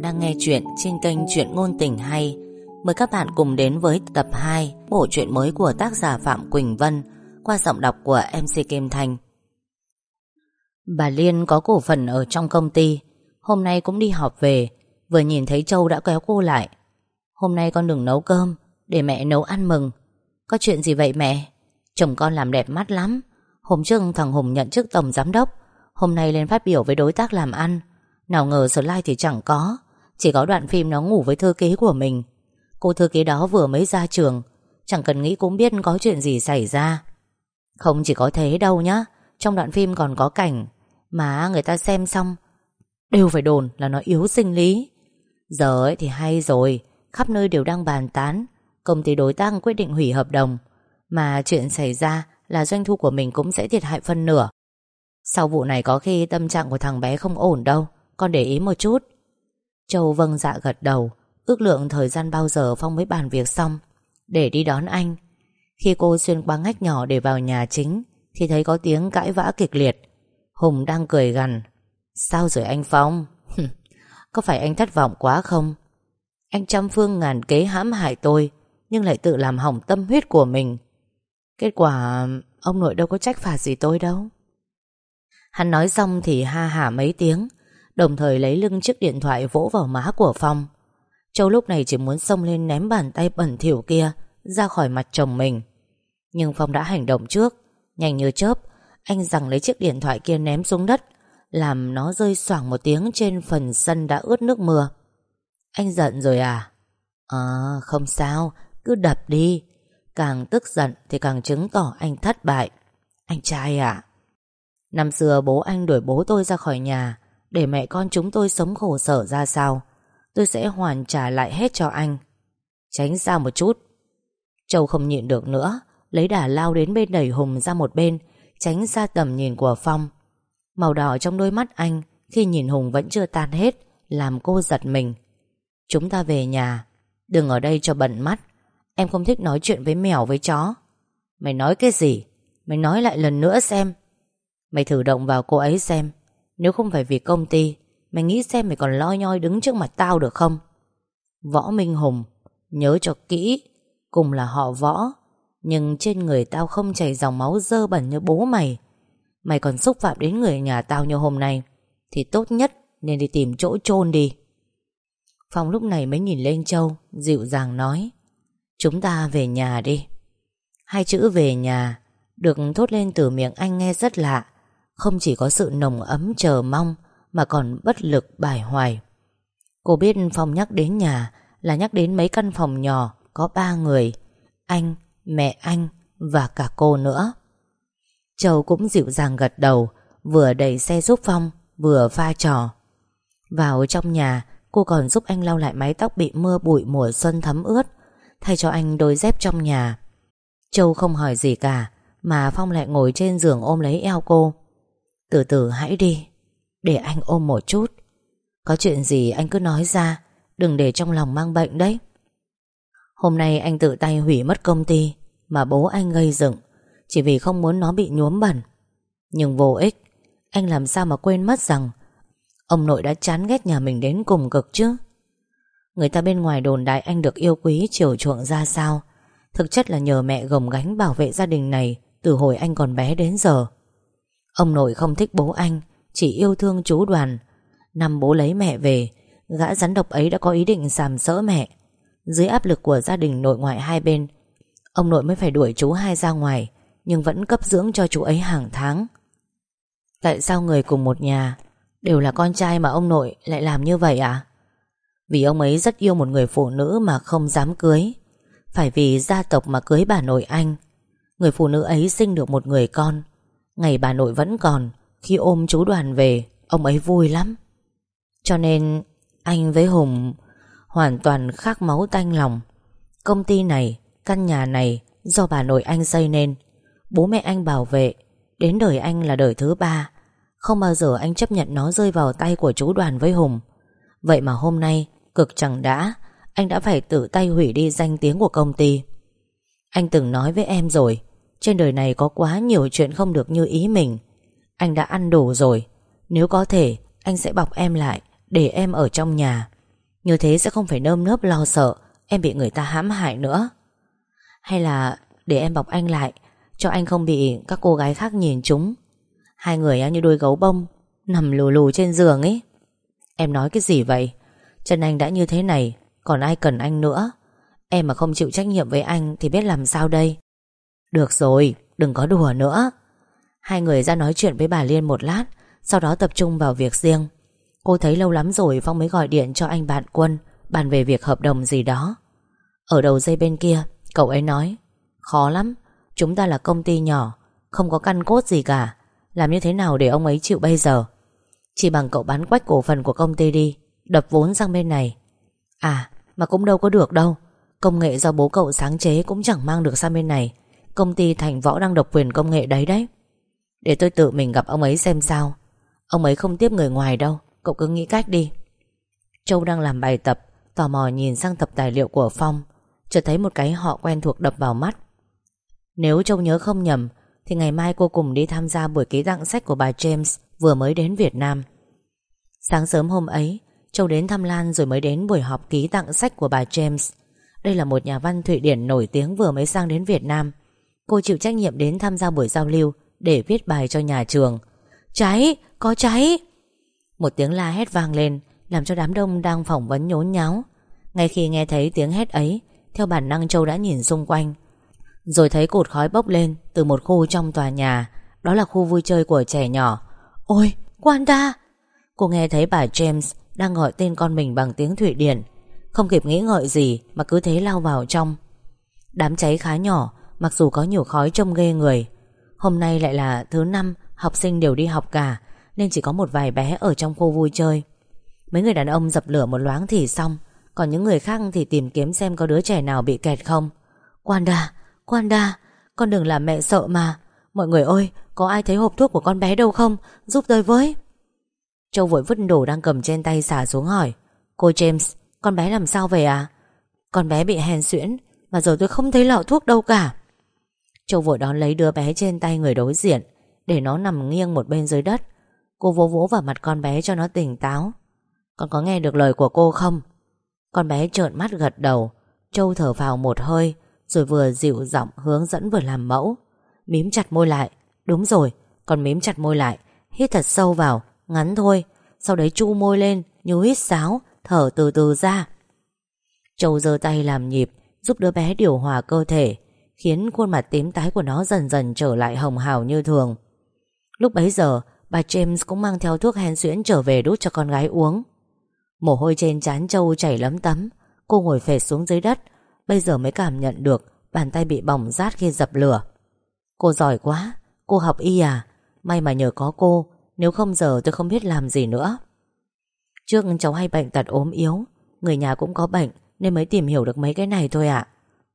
bạn đang nghe chuyện trên kênh Chuyện Ngôn Tình Hay. Mời các bạn cùng đến với tập 2 bộ truyện mới của tác giả Phạm Quỳnh Vân qua giọng đọc của MC Kim thành Bà Liên có cổ phần ở trong công ty, hôm nay cũng đi họp về, vừa nhìn thấy Châu đã kéo cô lại. Hôm nay con đừng nấu cơm, để mẹ nấu ăn mừng. Có chuyện gì vậy mẹ? Chồng con làm đẹp mắt lắm. Hôm trước thằng Hùng nhận chức tổng giám đốc, hôm nay lên phát biểu với đối tác làm ăn. Nào ngờ slide thì chẳng có chỉ có đoạn phim nó ngủ với thư ký của mình. Cô thư ký đó vừa mới ra trường, Chẳng cần nghĩ cũng biết có chuyện gì xảy ra. Không chỉ có thế đâu nhá, Trong đoạn phim còn có cảnh Mà người ta xem xong Đều phải đồn là nó yếu sinh lý. Giờ ấy thì hay rồi, Khắp nơi đều đang bàn tán, Công ty đối tác quyết định hủy hợp đồng, Mà chuyện xảy ra là doanh thu của mình cũng sẽ thiệt hại phân nửa. Sau vụ này có khi tâm trạng của thằng bé không ổn đâu, con để ý một chút. Châu vâng dạ gật đầu, Ước lượng thời gian bao giờ Phong mới bàn việc xong. Để đi đón anh. Khi cô xuyên qua ngách nhỏ để vào nhà chính, Thì thấy có tiếng cãi vã kịch liệt. Hùng đang cười gằn, Sao rồi anh Phong? Có phải anh thất vọng quá không? Anh trăm phương ngàn kế hãm hại tôi, Nhưng lại tự làm hỏng tâm huyết của mình. Kết quả, Ông nội đâu có trách phạt gì tôi đâu. Hắn nói xong thì ha hả mấy tiếng Đồng thời lấy lưng chiếc điện thoại vỗ vào má của Phong. Châu lúc này chỉ muốn xông lên ném bàn tay bẩn thỉu kia Ra khỏi mặt chồng mình. Nhưng Phong đã hành động trước, Nhanh như chớp, Anh rằng lấy chiếc điện thoại kia ném xuống đất, Làm nó rơi xoảng một tiếng trên phần sân đã ướt nước mưa. Anh giận rồi à? À không sao, Cứ đập đi. Càng tức giận thì càng chứng tỏ anh thất bại. Anh trai à? Năm xưa bố anh đuổi bố tôi ra khỏi nhà để mẹ con chúng tôi sống khổ sở ra sao? Tôi sẽ hoàn trả lại hết cho anh. Tránh ra một chút. Châu không nhịn được nữa, Lấy đà lao đến bên đẩy Hùng ra một bên, Tránh xa tầm nhìn của Phong. Màu đỏ trong đôi mắt anh Khi nhìn Hùng vẫn chưa tan hết, Làm cô giật mình. Chúng ta về nhà. Đừng ở đây cho bận mắt. Em không thích nói chuyện với mèo với chó. Mày nói cái gì? Mày nói lại lần nữa xem. Mày thử động vào cô ấy xem nếu không phải vì công ty, Mày nghĩ xem mày còn lo nhoi đứng trước mặt tao được không? Võ Minh Hùng, Nhớ cho kỹ, Cùng là họ võ, Nhưng trên người tao không chảy dòng máu dơ bẩn như bố mày. Mày còn xúc phạm đến người nhà tao như hôm nay, Thì tốt nhất Nên đi tìm chỗ chôn đi. Phong lúc này mới nhìn lên Châu, Dịu dàng nói, Chúng ta về nhà đi. Hai chữ về nhà Được thốt lên từ miệng anh nghe rất lạ không chỉ có sự nồng ấm chờ mong Mà còn bất lực bài hoài. Cô biết Phong nhắc đến nhà Là nhắc đến mấy căn phòng nhỏ Có ba người Anh, mẹ anh và cả cô nữa. Châu cũng dịu dàng gật đầu Vừa đẩy xe giúp Phong Vừa pha trò. Vào trong nhà Cô còn giúp anh lau lại mái tóc bị mưa bụi mùa xuân thấm ướt Thay cho anh đôi dép trong nhà. Châu không hỏi gì cả Mà Phong lại ngồi trên giường ôm lấy eo cô từ từ hãy đi, Để anh ôm một chút. Có chuyện gì anh cứ nói ra, Đừng để trong lòng mang bệnh đấy. Hôm nay anh tự tay hủy mất công ty Mà bố anh gây dựng, Chỉ vì không muốn nó bị nhuốm bẩn. Nhưng vô ích, Anh làm sao mà quên mất rằng Ông nội đã chán ghét nhà mình đến cùng cực chứ? Người ta bên ngoài đồn đại anh được yêu quý chiều chuộng ra sao? Thực chất là nhờ mẹ gồng gánh bảo vệ gia đình này Từ hồi anh còn bé đến giờ. Ông nội không thích bố anh, Chỉ yêu thương chú đoàn. Năm bố lấy mẹ về, Gã rắn độc ấy đã có ý định sàm sỡ mẹ. Dưới áp lực của gia đình nội ngoại hai bên, Ông nội mới phải đuổi chú hai ra ngoài, Nhưng vẫn cấp dưỡng cho chú ấy hàng tháng. Tại sao người cùng một nhà Đều là con trai mà ông nội lại làm như vậy à Vì ông ấy rất yêu một người phụ nữ mà không dám cưới. Phải vì gia tộc mà cưới bà nội anh. Người phụ nữ ấy sinh được một người con. Ngày bà nội vẫn còn, Khi ôm chú đoàn về, Ông ấy vui lắm. Cho nên, anh với Hùng Hoàn toàn khác máu tanh lòng. Công ty này, Căn nhà này, Do bà nội anh xây nên. Bố mẹ anh bảo vệ, Đến đời anh là đời thứ ba. Không bao giờ anh chấp nhận nó rơi vào tay của chú đoàn với Hùng. Vậy mà hôm nay, Cực chẳng đã, Anh đã phải tự tay hủy đi danh tiếng của công ty. Anh từng nói với em rồi trên đời này có quá nhiều chuyện không được như ý mình. Anh đã ăn đủ rồi. Nếu có thể, Anh sẽ bọc em lại, Để em ở trong nhà. Như thế sẽ không phải nơm nớp lo sợ, Em bị người ta hãm hại nữa. Hay là để em bọc anh lại, Cho anh không bị các cô gái khác nhìn chúng. Hai người như đôi gấu bông, Nằm lù lù trên giường ấy. Em nói cái gì vậy? Chân anh đã như thế này, Còn ai cần anh nữa? Em mà không chịu trách nhiệm với anh Thì biết làm sao đây? Được rồi, đừng có đùa nữa. Hai người ra nói chuyện với bà Liên một lát, Sau đó tập trung vào việc riêng. Cô thấy lâu lắm rồi Phong mới gọi điện cho anh bạn Quân, Bàn về việc hợp đồng gì đó. Ở đầu dây bên kia, Cậu ấy nói, Khó lắm, Chúng ta là công ty nhỏ, Không có căn cốt gì cả, Làm như thế nào để ông ấy chịu bây giờ? Chỉ bằng cậu bán quách cổ phần của công ty đi, Đập vốn sang bên này. À mà cũng đâu có được đâu, Công nghệ do bố cậu sáng chế cũng chẳng mang được sang bên này Công ty Thành Võ đang độc quyền công nghệ đấy đấy. Để tôi tự mình gặp ông ấy xem sao. Ông ấy không tiếp người ngoài đâu, Cậu cứ nghĩ cách đi. Châu đang làm bài tập, Tò mò nhìn sang tập tài liệu của Phong, Chợt thấy một cái họ quen thuộc đập vào mắt. Nếu Châu nhớ không nhầm, Thì ngày mai cô cùng đi tham gia buổi ký tặng sách của bà James Vừa mới đến Việt Nam. Sáng sớm hôm ấy, Châu đến thăm Lan rồi mới đến buổi họp ký tặng sách của bà James. Đây là một nhà văn Thụy Điển nổi tiếng vừa mới sang đến Việt Nam. Cô chịu trách nhiệm đến tham gia buổi giao lưu Để viết bài cho nhà trường. Cháy, có cháy. Một tiếng la hét vang lên Làm cho đám đông đang phỏng vấn nhốn nháo. Ngay khi nghe thấy tiếng hét ấy Theo bản năng Châu đã nhìn xung quanh. Rồi thấy cột khói bốc lên Từ một khu trong tòa nhà Đó là khu vui chơi của trẻ nhỏ. Ôi, Wanda Cô nghe thấy bà James đang gọi tên con mình bằng tiếng Thụy Điển. Không kịp nghĩ ngợi gì Mà cứ thế lao vào trong. Đám cháy khá nhỏ Mặc dù có nhiều khói trông ghê người Hôm nay lại là thứ năm Học sinh đều đi học cả Nên chỉ có một vài bé ở trong khu vui chơi. Mấy người đàn ông dập lửa một loáng thì xong Còn những người khác thì tìm kiếm xem Có đứa trẻ nào bị kẹt không. Quanda, Quanda, Con đừng làm mẹ sợ mà. Mọi người ơi, có ai thấy hộp thuốc của con bé đâu không? Giúp tôi với. Châu vội vứt đồ đang cầm trên tay xả xuống hỏi. Cô James, con bé làm sao vậy à Con bé bị hèn xuyễn Mà giờ tôi không thấy lọ thuốc đâu cả. Châu vội đón lấy đứa bé trên tay người đối diện Để nó nằm nghiêng một bên dưới đất. Cô vỗ vỗ vào mặt con bé cho nó tỉnh táo. Con có nghe được lời của cô không? Con bé trợn mắt gật đầu. Châu thở vào một hơi Rồi vừa dịu giọng hướng dẫn vừa làm mẫu. Mím chặt môi lại. Đúng rồi, con mím chặt môi lại. Hít thật sâu vào, ngắn thôi. Sau đấy chu môi lên như hít sáo Thở từ từ ra. Châu giơ tay làm nhịp Giúp đứa bé điều hòa cơ thể. Khiến khuôn mặt tím tái của nó dần dần trở lại hồng hào như thường. Lúc bấy giờ, Bà James cũng mang theo thuốc hen suyễn trở về đút cho con gái uống. Mồ hôi trên trán Châu chảy lấm tấm, Cô ngồi phệt xuống dưới đất, Bây giờ mới cảm nhận được Bàn tay bị bỏng rát khi dập lửa. Cô giỏi quá, Cô học y à May mà nhờ có cô, Nếu không giờ tôi không biết làm gì nữa. Trước cháu hay bệnh tật ốm yếu, Người nhà cũng có bệnh Nên mới tìm hiểu được mấy cái này thôi ạ.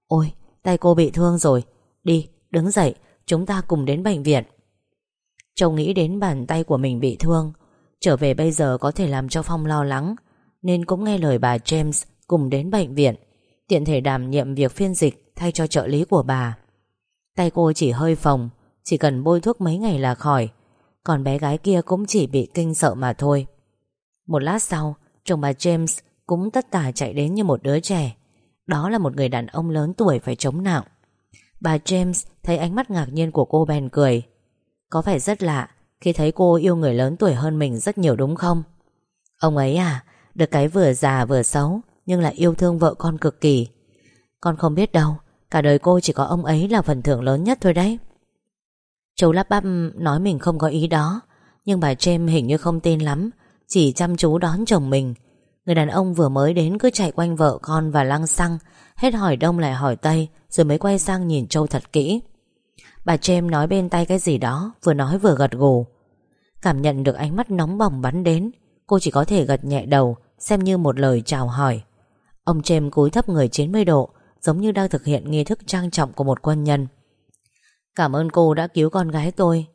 Ôi Tay cô bị thương rồi. Đi, đứng dậy, Chúng ta cùng đến bệnh viện. Châu nghĩ đến bàn tay của mình bị thương, Trở về bây giờ có thể làm cho Phong lo lắng, Nên cũng nghe lời bà James Cùng đến bệnh viện, Tiện thể đảm nhiệm việc phiên dịch Thay cho trợ lý của bà. Tay cô chỉ hơi phồng, Chỉ cần bôi thuốc mấy ngày là khỏi, Còn bé gái kia cũng chỉ bị kinh sợ mà thôi. Một lát sau, Chồng bà James cũng tất tả chạy đến như một đứa trẻ đó là một người đàn ông lớn tuổi phải chống nặng. Bà James thấy ánh mắt ngạc nhiên của cô bèn cười. Có phải rất lạ Khi thấy cô yêu người lớn tuổi hơn mình rất nhiều đúng không? Ông ấy à Được cái vừa già vừa xấu, Nhưng lại yêu thương vợ con cực kỳ. Con không biết đâu, Cả đời cô chỉ có ông ấy là phần thưởng lớn nhất thôi đấy. Châu lắp bắp nói mình không có ý đó, Nhưng bà James hình như không tin lắm, Chỉ chăm chú đón chồng mình. Người đàn ông vừa mới đến cứ chạy quanh vợ con và lăng xăng, Hết hỏi đông lại hỏi tây, Rồi mới quay sang nhìn Châu thật kỹ. Bà James nói bên tay cái gì đó, Vừa nói vừa gật gù. Cảm nhận được ánh mắt nóng bỏng bắn đến, Cô chỉ có thể gật nhẹ đầu, Xem như một lời chào hỏi. Ông James cúi thấp người 90 độ, Giống như đang thực hiện nghi thức trang trọng của một quân nhân. Cảm ơn cô đã cứu con gái tôi.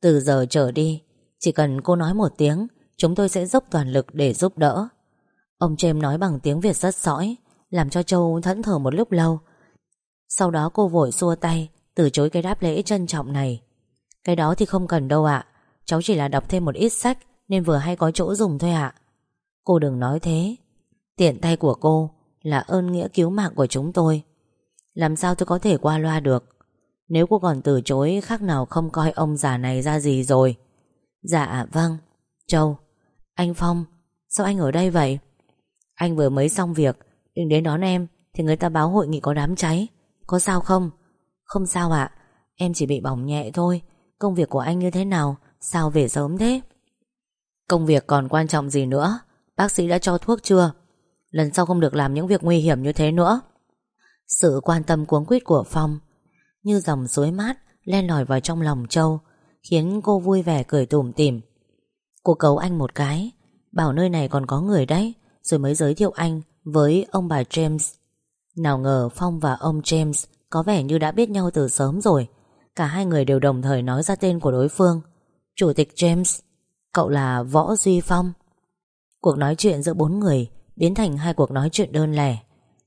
Từ giờ trở đi, Chỉ cần cô nói một tiếng, Chúng tôi sẽ dốc toàn lực để giúp đỡ. Ông Trêm nói bằng tiếng Việt rất sõi, Làm cho Châu thẫn thờ một lúc lâu. Sau đó cô vội xua tay, Từ chối cái đáp lễ trân trọng này. Cái đó thì không cần đâu ạ, Cháu chỉ là đọc thêm một ít sách Nên vừa hay có chỗ dùng thôi ạ. Cô đừng nói thế. Tiện tay của cô Là ơn nghĩa cứu mạng của chúng tôi. Làm sao tôi có thể qua loa được? Nếu cô còn từ chối, Khác nào không coi ông già này ra gì rồi? Dạ vâng. Châu, Anh Phong, Sao anh ở đây vậy? Anh vừa mới xong việc Đừng đến đón em Thì người ta báo hội nghị có đám cháy. Có sao không? Không sao ạ. Em chỉ bị bỏng nhẹ thôi. Công việc của anh như thế nào? Sao về sớm thế? Công việc còn quan trọng gì nữa? Bác sĩ đã cho thuốc chưa? Lần sau không được làm những việc nguy hiểm như thế nữa. Sự quan tâm cuống quýt của Phong Như dòng suối mát Len lỏi vào trong lòng Châu, Khiến cô vui vẻ cười tủm tỉm. Cô cầu anh một cái, Bảo nơi này còn có người đấy. Rồi mới giới thiệu anh với ông bà James. Nào ngờ Phong và ông James Có vẻ như đã biết nhau từ sớm rồi. Cả hai người đều đồng thời nói ra tên của đối phương. Chủ tịch James, Cậu là Võ Duy Phong. Cuộc nói chuyện giữa bốn người Biến thành hai cuộc nói chuyện đơn lẻ.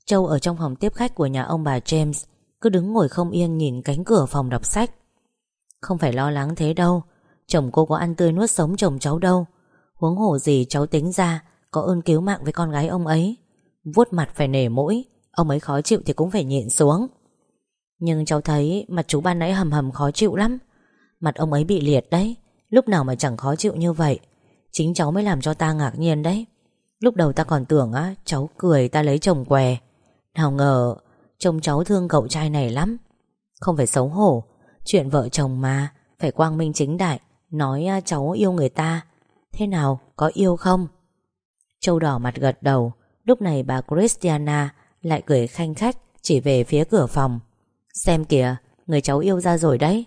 Châu ở trong phòng tiếp khách của nhà ông bà James Cứ đứng ngồi không yên nhìn cánh cửa phòng đọc sách. Không phải lo lắng thế đâu, Chồng cô có ăn tươi nuốt sống chồng cháu đâu. Huống hồ gì cháu tính ra có ơn cứu mạng với con gái ông ấy. Vuốt mặt phải nể mũi, Ông ấy khó chịu thì cũng phải nhịn xuống. Nhưng cháu thấy mặt chú ban nãy hầm hầm khó chịu lắm. Mặt ông ấy bị liệt đấy, Lúc nào mà chẳng khó chịu như vậy. Chính cháu mới làm cho ta ngạc nhiên đấy. Lúc đầu ta còn tưởng á, Cháu cười ta lấy chồng què. Nào ngờ, Trông cháu thương cậu trai này lắm. Không phải xấu hổ, Chuyện vợ chồng mà, Phải quang minh chính đại, Nói cháu yêu người ta. Thế nào, có yêu không? Châu đỏ mặt gật đầu. Lúc này bà Christiana Lại cười khanh khách Chỉ về phía cửa phòng. Xem kìa Người cháu yêu ra rồi đấy.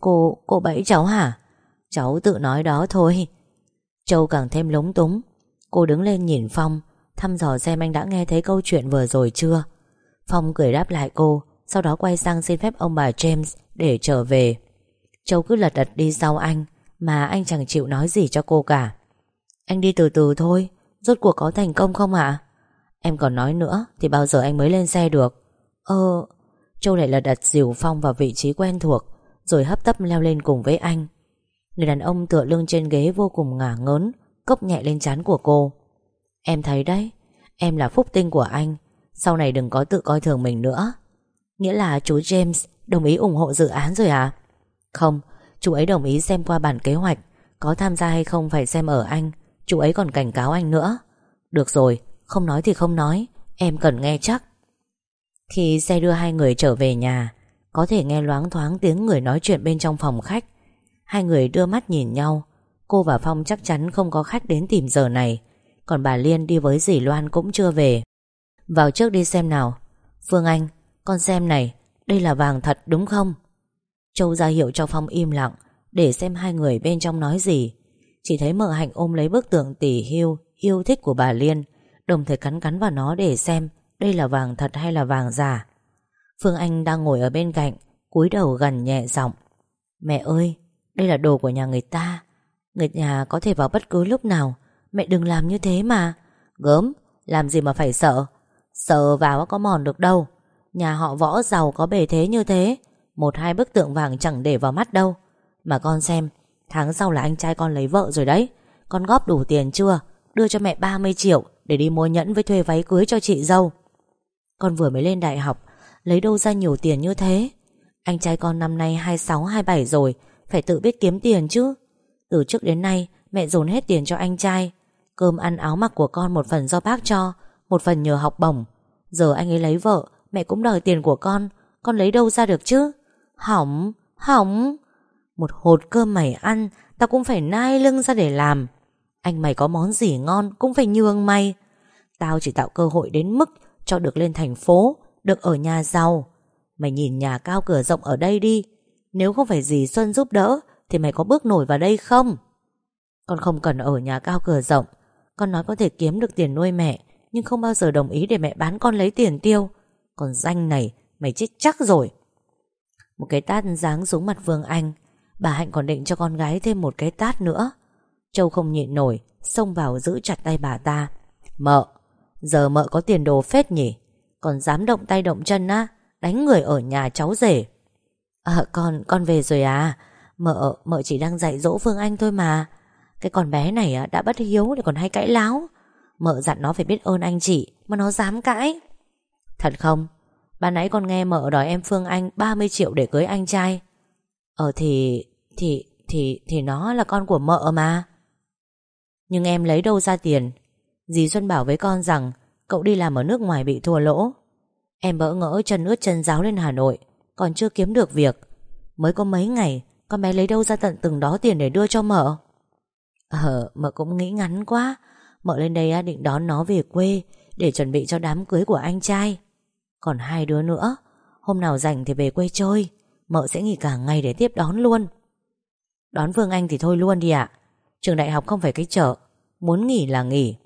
Cô, cô bẫy cháu hả? Cháu tự nói đó thôi. Châu càng thêm lúng túng. Cô đứng lên nhìn Phong Thăm dò xem anh đã nghe thấy câu chuyện vừa rồi chưa. Phong cười đáp lại cô Sau đó quay sang xin phép ông bà James Để trở về. Châu cứ lật đật đi sau anh Mà anh chẳng chịu nói gì cho cô cả. Anh đi từ từ thôi. Rốt cuộc có thành công không ạ Em còn nói nữa, Thì bao giờ anh mới lên xe được? Ờ Châu lại lật đặt dìu Phong vào vị trí quen thuộc, Rồi hấp tấp leo lên cùng với anh. Người đàn ông tựa lưng trên ghế vô cùng ngả ngớn, Cốc nhẹ lên trán của cô. Em thấy đấy, Em là phúc tinh của anh, Sau này đừng có tự coi thường mình nữa. Nghĩa là chú James đồng ý ủng hộ dự án rồi à Không, Chú ấy đồng ý xem qua bản kế hoạch, Có tham gia hay không phải xem ở anh. Chú ấy còn cảnh cáo anh nữa. Được rồi, không nói thì không nói Em cần nghe chắc. Khi xe đưa hai người trở về nhà Có thể nghe loáng thoáng tiếng người nói chuyện bên trong phòng khách. Hai người đưa mắt nhìn nhau. Cô và Phong chắc chắn không có khách đến tìm giờ này. Còn bà Liên đi với dì Loan cũng chưa về. Vào trước đi xem nào. Phương Anh Con xem này Đây là vàng thật đúng không? Châu ra hiệu cho Phong im lặng Để xem hai người bên trong nói gì. Chỉ thấy mợ hạnh ôm lấy bức tượng tỷ hưu Yêu thích của bà Liên Đồng thời cắn cắn vào nó để xem Đây là vàng thật hay là vàng giả. Phương Anh đang ngồi ở bên cạnh cúi đầu gần nhẹ giọng Mẹ ơi đây là đồ của nhà người ta. Người nhà có thể vào bất cứ lúc nào. Mẹ đừng làm như thế mà. Gớm, làm gì mà phải sợ? Sợ vào có mòn được đâu. Nhà họ võ giàu có bề thế như thế. Một hai bức tượng vàng chẳng để vào mắt đâu. Mà con xem Tháng sau là anh trai con lấy vợ rồi đấy. Con góp đủ tiền chưa? Đưa cho mẹ 30 triệu Để đi mua nhẫn với thuê váy cưới cho chị dâu. Con vừa mới lên đại học Lấy đâu ra nhiều tiền như thế? Anh trai con năm nay 26-27 rồi phải tự biết kiếm tiền chứ. Từ trước đến nay mẹ dồn hết tiền cho anh trai. Cơm ăn áo mặc của con một phần do bác cho Một phần nhờ học bổng. Giờ anh ấy lấy vợ Mẹ cũng đòi tiền của con. Con lấy đâu ra được chứ? Hỏng, hỏng. Một hột cơm mày ăn, Tao cũng phải nai lưng ra để làm. Anh mày có món gì ngon Cũng phải nhường mày. Tao chỉ tạo cơ hội đến mức Cho được lên thành phố, Được ở nhà giàu. Mày nhìn nhà cao cửa rộng ở đây đi. Nếu không phải dì Xuân giúp đỡ, Thì mày có bước nổi vào đây không? Con không cần ở nhà cao cửa rộng. Con nói có thể kiếm được tiền nuôi mẹ, Nhưng không bao giờ đồng ý để mẹ bán con lấy tiền tiêu. Còn danh này, Mày chết chắc rồi. Một cái tát giáng xuống mặt Vương Anh. Bà Hạnh còn định cho con gái thêm một cái tát nữa. Châu không nhịn nổi Xông vào giữ chặt tay bà ta. Mợ Giờ mợ có tiền đồ phết nhỉ? Còn dám động tay động chân á Đánh người ở nhà cháu rể. À con, con về rồi à? Mợ, mợ chỉ đang dạy dỗ Phương Anh thôi mà. Cái con bé này đã bất hiếu lại còn hay cãi láo. Mợ dặn nó phải biết ơn anh chị Mà nó dám cãi. Thật không? Ban nãy con nghe mợ đòi em Phương Anh 30 triệu để cưới anh trai. Ờ thì Thì Thì Thì nó là con của mợ mà. Nhưng em lấy đâu ra tiền? Dì Xuân bảo với con rằng Cậu đi làm ở nước ngoài bị thua lỗ. Em bỡ ngỡ chân ướt chân giáo lên Hà Nội, Còn chưa kiếm được việc. Mới có mấy ngày, Con bé lấy đâu ra tận từng đó tiền để đưa cho mợ? Ờ mợ cũng nghĩ ngắn quá. Mợ lên đây định đón nó về quê Để chuẩn bị cho đám cưới của anh trai. Còn hai đứa nữa, Hôm nào rảnh thì về quê chơi. Mợ sẽ nghỉ cả ngày để tiếp đón luôn. Đón Phương Anh thì thôi luôn đi ạ. Trường đại học không phải cái chợ, Muốn nghỉ là nghỉ.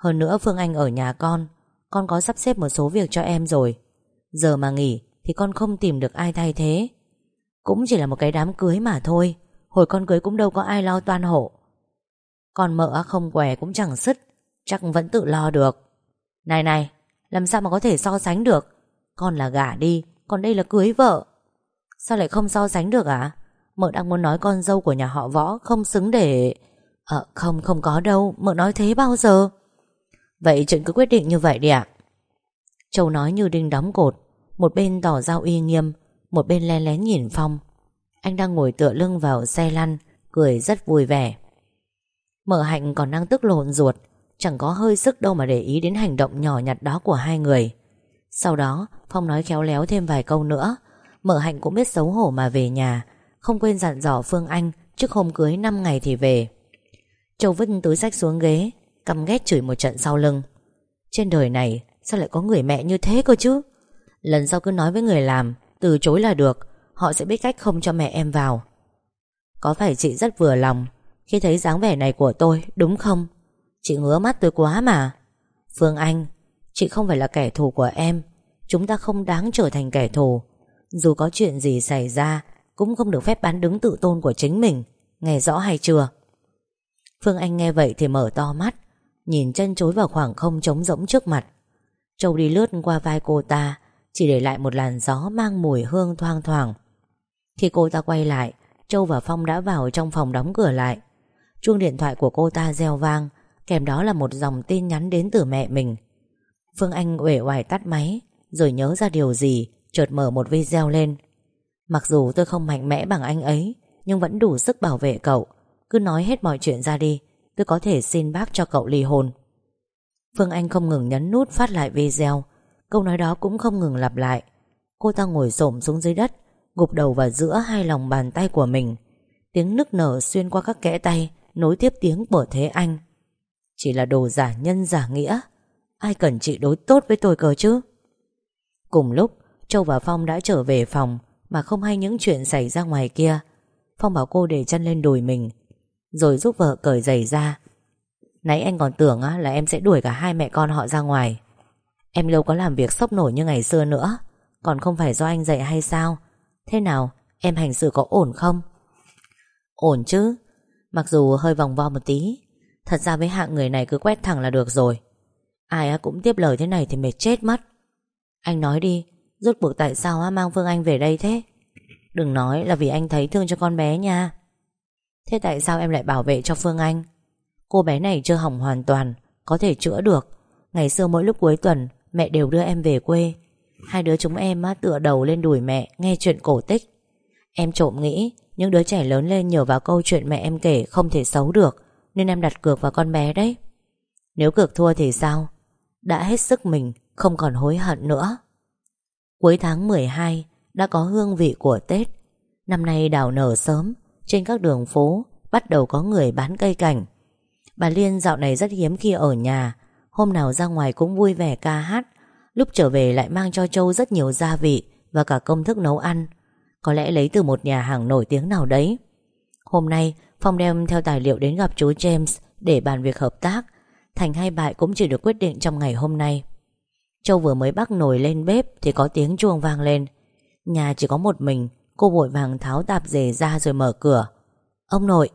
Hơn nữa Phương Anh ở nhà con Con có sắp xếp một số việc cho em rồi. Giờ mà nghỉ Thì con không tìm được ai thay thế. Cũng chỉ là một cái đám cưới mà thôi, Hồi con cưới cũng đâu có ai lo toan hộ còn mợ không què cũng chẳng sứt, Chắc vẫn tự lo được. Này này, Làm sao mà có thể so sánh được? Con là gả đi, Còn đây là cưới vợ. Sao lại không so sánh được à Mợ đang muốn nói con dâu của nhà họ võ Không xứng để Ờ không không có đâu. Mợ nói thế bao giờ? Vậy chuyện cứ quyết định như vậy đi ạ. Châu nói như đinh đóng cột. Một bên tỏ ra uy nghiêm, Một bên lén lén nhìn Phong. Anh đang ngồi tựa lưng vào xe lăn, Cười rất vui vẻ. Mợ hạnh còn đang tức lộn ruột, Chẳng có hơi sức đâu mà để ý đến hành động nhỏ nhặt đó của hai người. Sau đó, Phong nói khéo léo thêm vài câu nữa mở hạnh cũng biết xấu hổ mà về nhà. Không quên dặn dò Phương Anh, Trước hôm cưới 5 ngày thì về. Châu vứt túi sách xuống ghế, Căm ghét chửi một trận sau lưng. Trên đời này, sao lại có người mẹ như thế cơ chứ? Lần sau cứ nói với người làm, Từ chối là được, Họ sẽ biết cách không cho mẹ em vào. Có phải chị rất vừa lòng? Khi thấy dáng vẻ này của tôi, đúng không? Chị ngứa mắt tôi quá mà. Phương Anh, Chị không phải là kẻ thù của em. Chúng ta không đáng trở thành kẻ thù. Dù có chuyện gì xảy ra, Cũng không được phép bán đứng tự tôn của chính mình. Nghe rõ hay chưa? Phương Anh nghe vậy thì mở to mắt, Nhìn chân chối vào khoảng không trống rỗng trước mặt. Châu đi lướt qua vai cô ta, Chỉ để lại một làn gió mang mùi hương thoang thoảng. Khi cô ta quay lại, Châu và Phong đã vào trong phòng đóng cửa lại. Chuông điện thoại của cô ta reo vang, Kèm đó là một dòng tin nhắn đến từ mẹ mình. Phương Anh uể oải tắt máy, Rồi nhớ ra điều gì Chợt mở một video lên. Mặc dù tôi không mạnh mẽ bằng anh ấy, Nhưng vẫn đủ sức bảo vệ cậu. Cứ nói hết mọi chuyện ra đi, Tôi có thể xin bác cho cậu ly hôn. Phương Anh không ngừng nhấn nút phát lại video. Câu nói đó cũng không ngừng lặp lại. Cô ta ngồi xổm xuống dưới đất, Gục đầu vào giữa hai lòng bàn tay của mình. Tiếng nức nở xuyên qua các kẽ tay, Nối tiếp tiếng của Thế Anh. Chỉ là đồ giả nhân giả nghĩa. Ai cần chị đối tốt với tôi cơ chứ? Cùng lúc Châu và Phong đã trở về phòng Mà không hay những chuyện xảy ra ngoài kia. Phong bảo cô để chân lên đùi mình, Rồi giúp vợ cởi giày ra. Nãy anh còn tưởng là em sẽ đuổi cả hai mẹ con họ ra ngoài. Em đâu có làm việc sốc nổi như ngày xưa nữa. Còn không phải do anh dạy hay sao? Thế nào, em hành xử có ổn không? Ổn chứ. Mặc dù hơi vòng vo một tí, Thật ra với hạng người này cứ quét thẳng là được rồi. Ai cũng tiếp lời thế này thì mệt chết mất. Anh nói đi Rốt cuộc tại sao mang Phương Anh về đây thế? Đừng nói là vì anh thấy thương cho con bé nha. Thế tại sao em lại bảo vệ cho Phương Anh? Cô bé này chưa hỏng hoàn toàn Có thể chữa được. Ngày xưa mỗi lúc cuối tuần Mẹ đều đưa em về quê. Hai đứa chúng em á, tựa đầu lên đùi mẹ Nghe chuyện cổ tích. Em trộm nghĩ những đứa trẻ lớn lên nhờ vào câu chuyện mẹ em kể không thể xấu được Nên em đặt cược vào con bé đấy. Nếu cược thua thì sao? Đã hết sức mình Không còn hối hận nữa. Cuối tháng 12 Đã có hương vị của Tết. Năm nay đào nở sớm, Trên các đường phố Bắt đầu có người bán cây cảnh. Bà Liên dạo này rất hiếm khi ở nhà. Hôm nào ra ngoài cũng vui vẻ ca hát. Lúc trở về lại mang cho Châu rất nhiều gia vị Và cả công thức nấu ăn. Có lẽ lấy từ một nhà hàng nổi tiếng nào đấy. Hôm nay, Phong đem theo tài liệu đến gặp chú James Để bàn việc hợp tác. Thành hay bại cũng chỉ được quyết định trong ngày hôm nay. Châu vừa mới bắt nồi lên bếp Thì có tiếng chuông vang lên. Nhà chỉ có một mình, Cô vội vàng tháo tạp dề ra rồi mở cửa. Ông nội!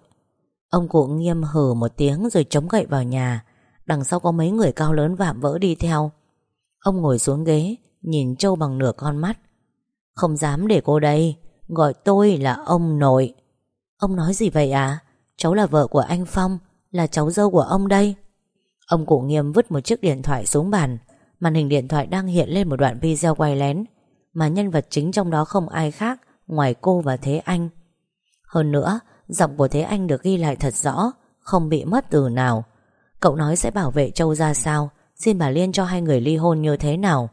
Ông cụ nghiêm hử một tiếng rồi chống gậy vào nhà. Đằng sau có mấy người cao lớn vạm vỡ đi theo. Ông ngồi xuống ghế, Nhìn Châu bằng nửa con mắt. Không dám để cô đây, Gọi tôi là ông nội. Ông nói gì vậy à Cháu là vợ của anh Phong, Là cháu dâu của ông đây. Ông cụ nghiêm vứt một chiếc điện thoại xuống bàn. Màn hình điện thoại đang hiện lên một đoạn video quay lén, Mà nhân vật chính trong đó không ai khác Ngoài cô và Thế Anh. Hơn nữa, Giọng của Thế Anh được ghi lại thật rõ, Không bị mất từ nào. Cậu nói sẽ bảo vệ Châu ra sao, Xin bà Liên cho hai người ly hôn như thế nào?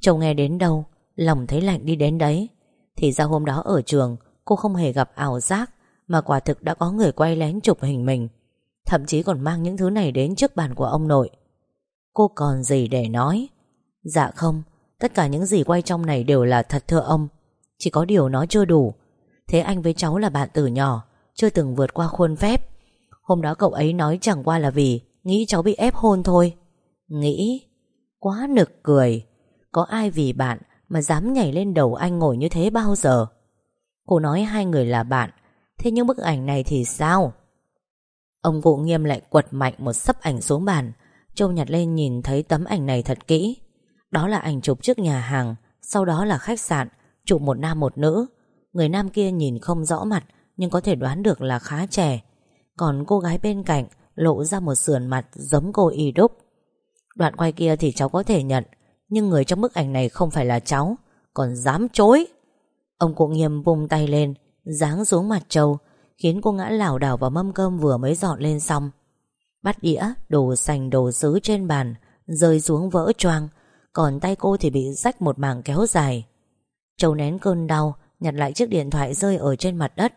Châu nghe đến đâu, Lòng thấy lạnh đi đến đấy. Thì ra hôm đó ở trường, Cô không hề gặp ảo giác, Mà quả thực đã có người quay lén chụp hình mình. Thậm chí còn mang những thứ này đến trước bàn của ông nội. Cô còn gì để nói? Dạ không, Tất cả những gì quay trong này đều là thật thưa ông. Chỉ có điều nó chưa đủ. Thế anh với cháu là bạn từ nhỏ, Chưa từng vượt qua khuôn phép. Hôm đó cậu ấy nói chẳng qua là vì Nghĩ cháu bị ép hôn thôi. Nghĩ? Quá nực cười. Có ai vì bạn mà dám nhảy lên đầu anh ngồi như thế bao giờ? Cô nói hai người là bạn, Thế nhưng bức ảnh này thì sao? Ông cụ nghiêm lại quật mạnh một sấp ảnh xuống bàn Châu nhặt lên nhìn thấy tấm ảnh này thật kỹ. Đó là ảnh chụp trước nhà hàng, Sau đó là khách sạn, Chụp một nam một nữ. Người nam kia nhìn không rõ mặt, Nhưng có thể đoán được là khá trẻ. Còn cô gái bên cạnh Lộ ra một sườn mặt giống cô y đúc. Đoạn quay kia thì cháu có thể nhận, Nhưng người trong bức ảnh này không phải là cháu, Còn dám chối. Ông cụ nghiêm vung tay lên, Giáng xuống mặt Châu, Khiến cô ngã lảo đảo vào mâm cơm vừa mới dọn lên xong. Bát đĩa, đồ sành đồ sứ trên bàn Rơi xuống vỡ choang Còn tay cô thì bị rách một mảng kéo dài Châu nén cơn đau Nhặt lại chiếc điện thoại rơi ở trên mặt đất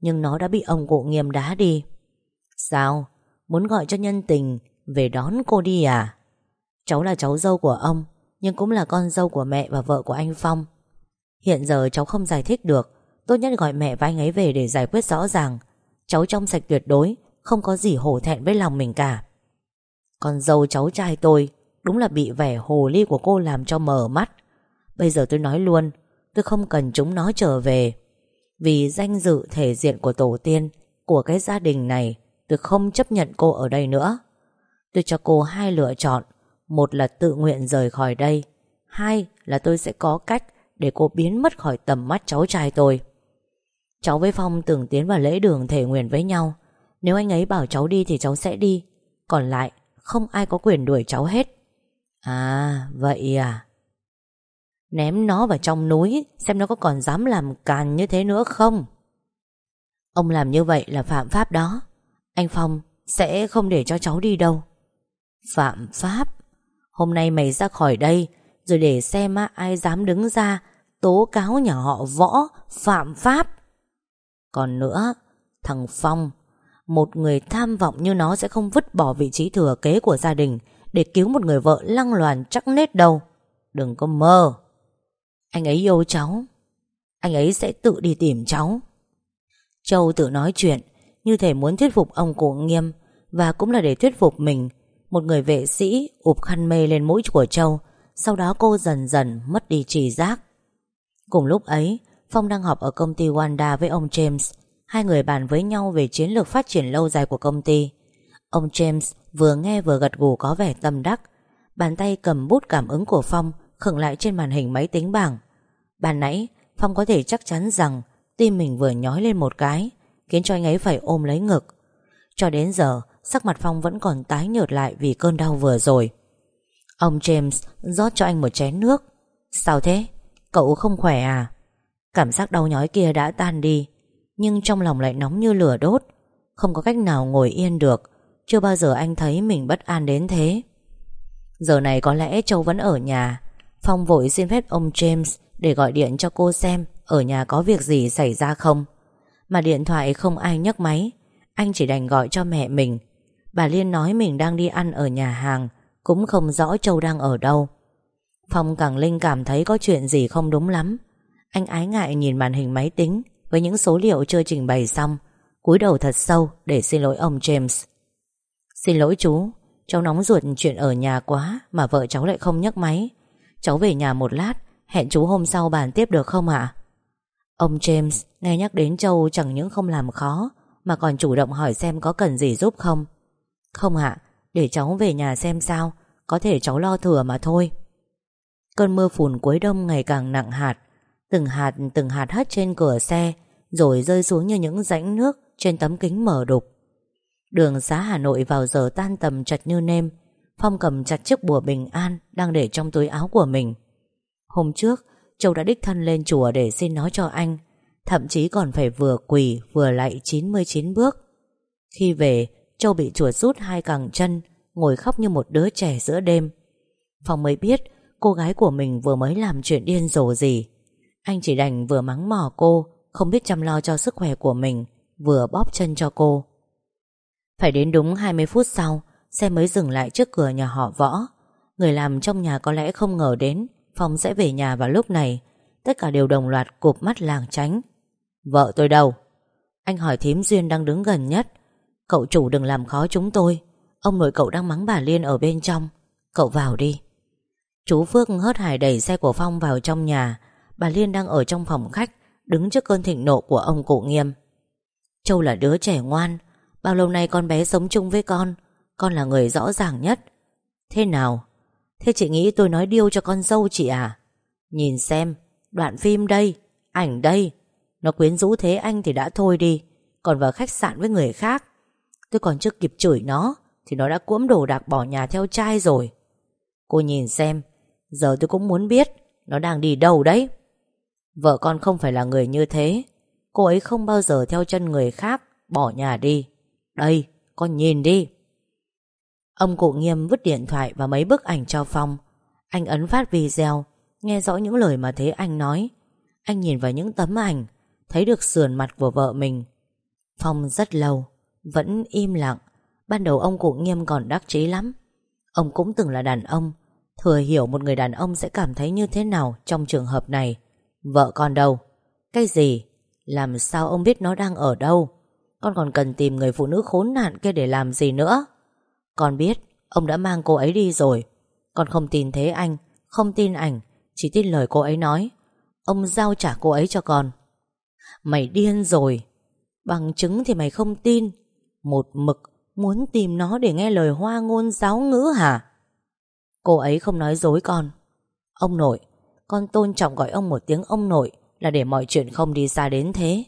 Nhưng nó đã bị ông cụ nghiêm đá đi Sao? Muốn gọi cho nhân tình Về đón cô đi à? Cháu là cháu dâu của ông Nhưng cũng là con dâu của mẹ và vợ của anh Phong Hiện giờ cháu không giải thích được Tốt nhất gọi mẹ và anh ấy về để giải quyết rõ ràng Cháu trong sạch tuyệt đối không có gì hổ thẹn với lòng mình cả. Con dâu cháu trai tôi Đúng là bị vẻ hồ ly của cô làm cho mờ mắt. Bây giờ tôi nói luôn, Tôi không cần chúng nó trở về. Vì danh dự thể diện của tổ tiên, Của cái gia đình này, Tôi không chấp nhận cô ở đây nữa. Tôi cho cô hai lựa chọn, Một là tự nguyện rời khỏi đây, Hai là tôi sẽ có cách Để cô biến mất khỏi tầm mắt cháu trai tôi. Cháu với Phong từng tiến vào lễ đường thể nguyện với nhau. Nếu anh ấy bảo cháu đi thì cháu sẽ đi. Còn lại Không ai có quyền đuổi cháu hết. À vậy à? Ném nó vào trong núi Xem nó có còn dám làm càn như thế nữa không? Ông làm như vậy là phạm pháp đó. Anh Phong sẽ không để cho cháu đi đâu. Phạm pháp? Hôm nay mày ra khỏi đây Rồi để xem ai dám đứng ra Tố cáo nhà họ võ Phạm pháp. Còn nữa, thằng Phong, một người tham vọng như nó sẽ không vứt bỏ vị trí thừa kế của gia đình để cứu một người vợ lăng loàn chắc nết đâu. Đừng có mơ. Anh ấy yêu cháu. Anh ấy sẽ tự đi tìm cháu. Châu tự nói chuyện như thể muốn thuyết phục ông cụ nghiêm và cũng là để thuyết phục mình. Một người vệ sĩ ụp khăn mê lên mũi của Châu sau đó cô dần dần mất đi trì giác. Cùng lúc ấy, Phong đang họp ở công ty Wanda với ông James Hai người bàn với nhau về chiến lược phát triển lâu dài của công ty. Ông James vừa nghe vừa gật gù có vẻ tâm đắc. Bàn tay cầm bút cảm ứng của Phong khựng lại trên màn hình máy tính bảng. Bàn nãy, Phong có thể chắc chắn rằng Tim mình vừa nhói lên một cái, Khiến cho anh ấy phải ôm lấy ngực. Cho đến giờ, Sắc mặt Phong vẫn còn tái nhợt lại Vì cơn đau vừa rồi. Ông James rót cho anh một chén nước. Sao thế? Cậu không khỏe à? Cảm giác đau nhói kia đã tan đi nhưng trong lòng lại nóng như lửa đốt. Không có cách nào ngồi yên được. Chưa bao giờ anh thấy mình bất an đến thế. Giờ này có lẽ Châu vẫn ở nhà. Phong vội xin phép ông James Để gọi điện cho cô xem Ở nhà có việc gì xảy ra không. Mà điện thoại không ai nhấc máy. Anh chỉ đành gọi cho mẹ mình. Bà Liên nói mình đang đi ăn ở nhà hàng, Cũng không rõ Châu đang ở đâu. Phong càng linh cảm thấy có chuyện gì không đúng lắm. Anh ái ngại nhìn màn hình máy tính. Với những số liệu chưa trình bày xong, cúi đầu thật sâu để xin lỗi ông James. Xin lỗi chú, Cháu nóng ruột chuyện ở nhà quá Mà vợ cháu lại không nhấc máy. Cháu về nhà một lát, Hẹn chú hôm sau bàn tiếp được không ạ? Ông James, nghe nhắc đến Châu Chẳng những không làm khó, Mà còn chủ động hỏi xem có cần gì giúp không? Không ạ, Để cháu về nhà xem sao, Có thể cháu lo thừa mà thôi. Cơn mưa phùn cuối đông ngày càng nặng hạt, Từng hạt từng hạt hất trên cửa xe rồi rơi xuống như những rãnh nước Trên tấm kính mở đục. Đường xá Hà Nội vào giờ tan tầm chặt như nêm, Phong cầm chặt chiếc bùa bình an Đang để trong túi áo của mình. Hôm trước, Châu đã đích thân lên chùa để xin nó cho anh, Thậm chí còn phải vừa quỳ Vừa lạy 99 bước. Khi về, Châu bị chùa rút hai cẳng chân, Ngồi khóc như một đứa trẻ giữa đêm. Phong mới biết Cô gái của mình vừa mới làm chuyện điên rồ gì. Anh chỉ đành vừa mắng mỏ cô không biết chăm lo cho sức khỏe của mình, Vừa bóp chân cho cô. Phải đến đúng 20 phút sau, Xe mới dừng lại trước cửa nhà họ võ. Người làm trong nhà có lẽ không ngờ đến, Phong sẽ về nhà vào lúc này. Tất cả đều đồng loạt cụp mắt làng tránh. Vợ tôi đâu? Anh hỏi thím Duyên đang đứng gần nhất. Cậu chủ đừng làm khó chúng tôi. Ông nội cậu đang mắng bà Liên ở bên trong. Cậu vào đi. Chú Phước hớt hải đẩy xe của Phong vào trong nhà. Bà Liên đang ở trong phòng khách. Đứng trước cơn thịnh nộ của ông cụ nghiêm. Châu là đứa trẻ ngoan, Bao lâu nay con bé sống chung với con Con là người rõ ràng nhất. Thế nào? Thế chị nghĩ tôi nói điêu cho con dâu chị à? Nhìn xem, Đoạn phim đây, Ảnh đây, Nó quyến rũ thế anh thì đã thôi đi, Còn vào khách sạn với người khác. Tôi còn chưa kịp chửi nó, Thì nó đã cuỗm đồ đạc bỏ nhà theo trai rồi. Cô nhìn xem, Giờ tôi cũng muốn biết, Nó đang đi đâu đấy? Vợ con không phải là người như thế. Cô ấy không bao giờ theo chân người khác, Bỏ nhà đi. Đây, con nhìn đi. Ông cụ nghiêm vứt điện thoại và mấy bức ảnh cho Phong. Anh ấn phát video, Nghe rõ những lời mà Thế Anh nói. Anh nhìn vào những tấm ảnh, Thấy được sườn mặt của vợ mình. Phong rất lâu, Vẫn im lặng. Ban đầu ông cụ nghiêm còn đắc chí lắm. Ông cũng từng là đàn ông. Thừa hiểu một người đàn ông sẽ cảm thấy như thế nào Trong trường hợp này. Vợ con đâu? Cái gì? Làm sao ông biết nó đang ở đâu? Con còn cần tìm người phụ nữ khốn nạn kia để làm gì nữa? Con biết, Ông đã mang cô ấy đi rồi. Con không tin thế anh, Không tin ảnh, Chỉ tin lời cô ấy nói. Ông giao trả cô ấy cho con. Mày điên rồi. Bằng chứng thì mày không tin. Một mực muốn tìm nó để nghe lời hoa ngôn giáo ngữ hả? Cô ấy không nói dối con. Ông nội con tôn trọng gọi ông một tiếng ông nội Là để mọi chuyện không đi xa đến thế.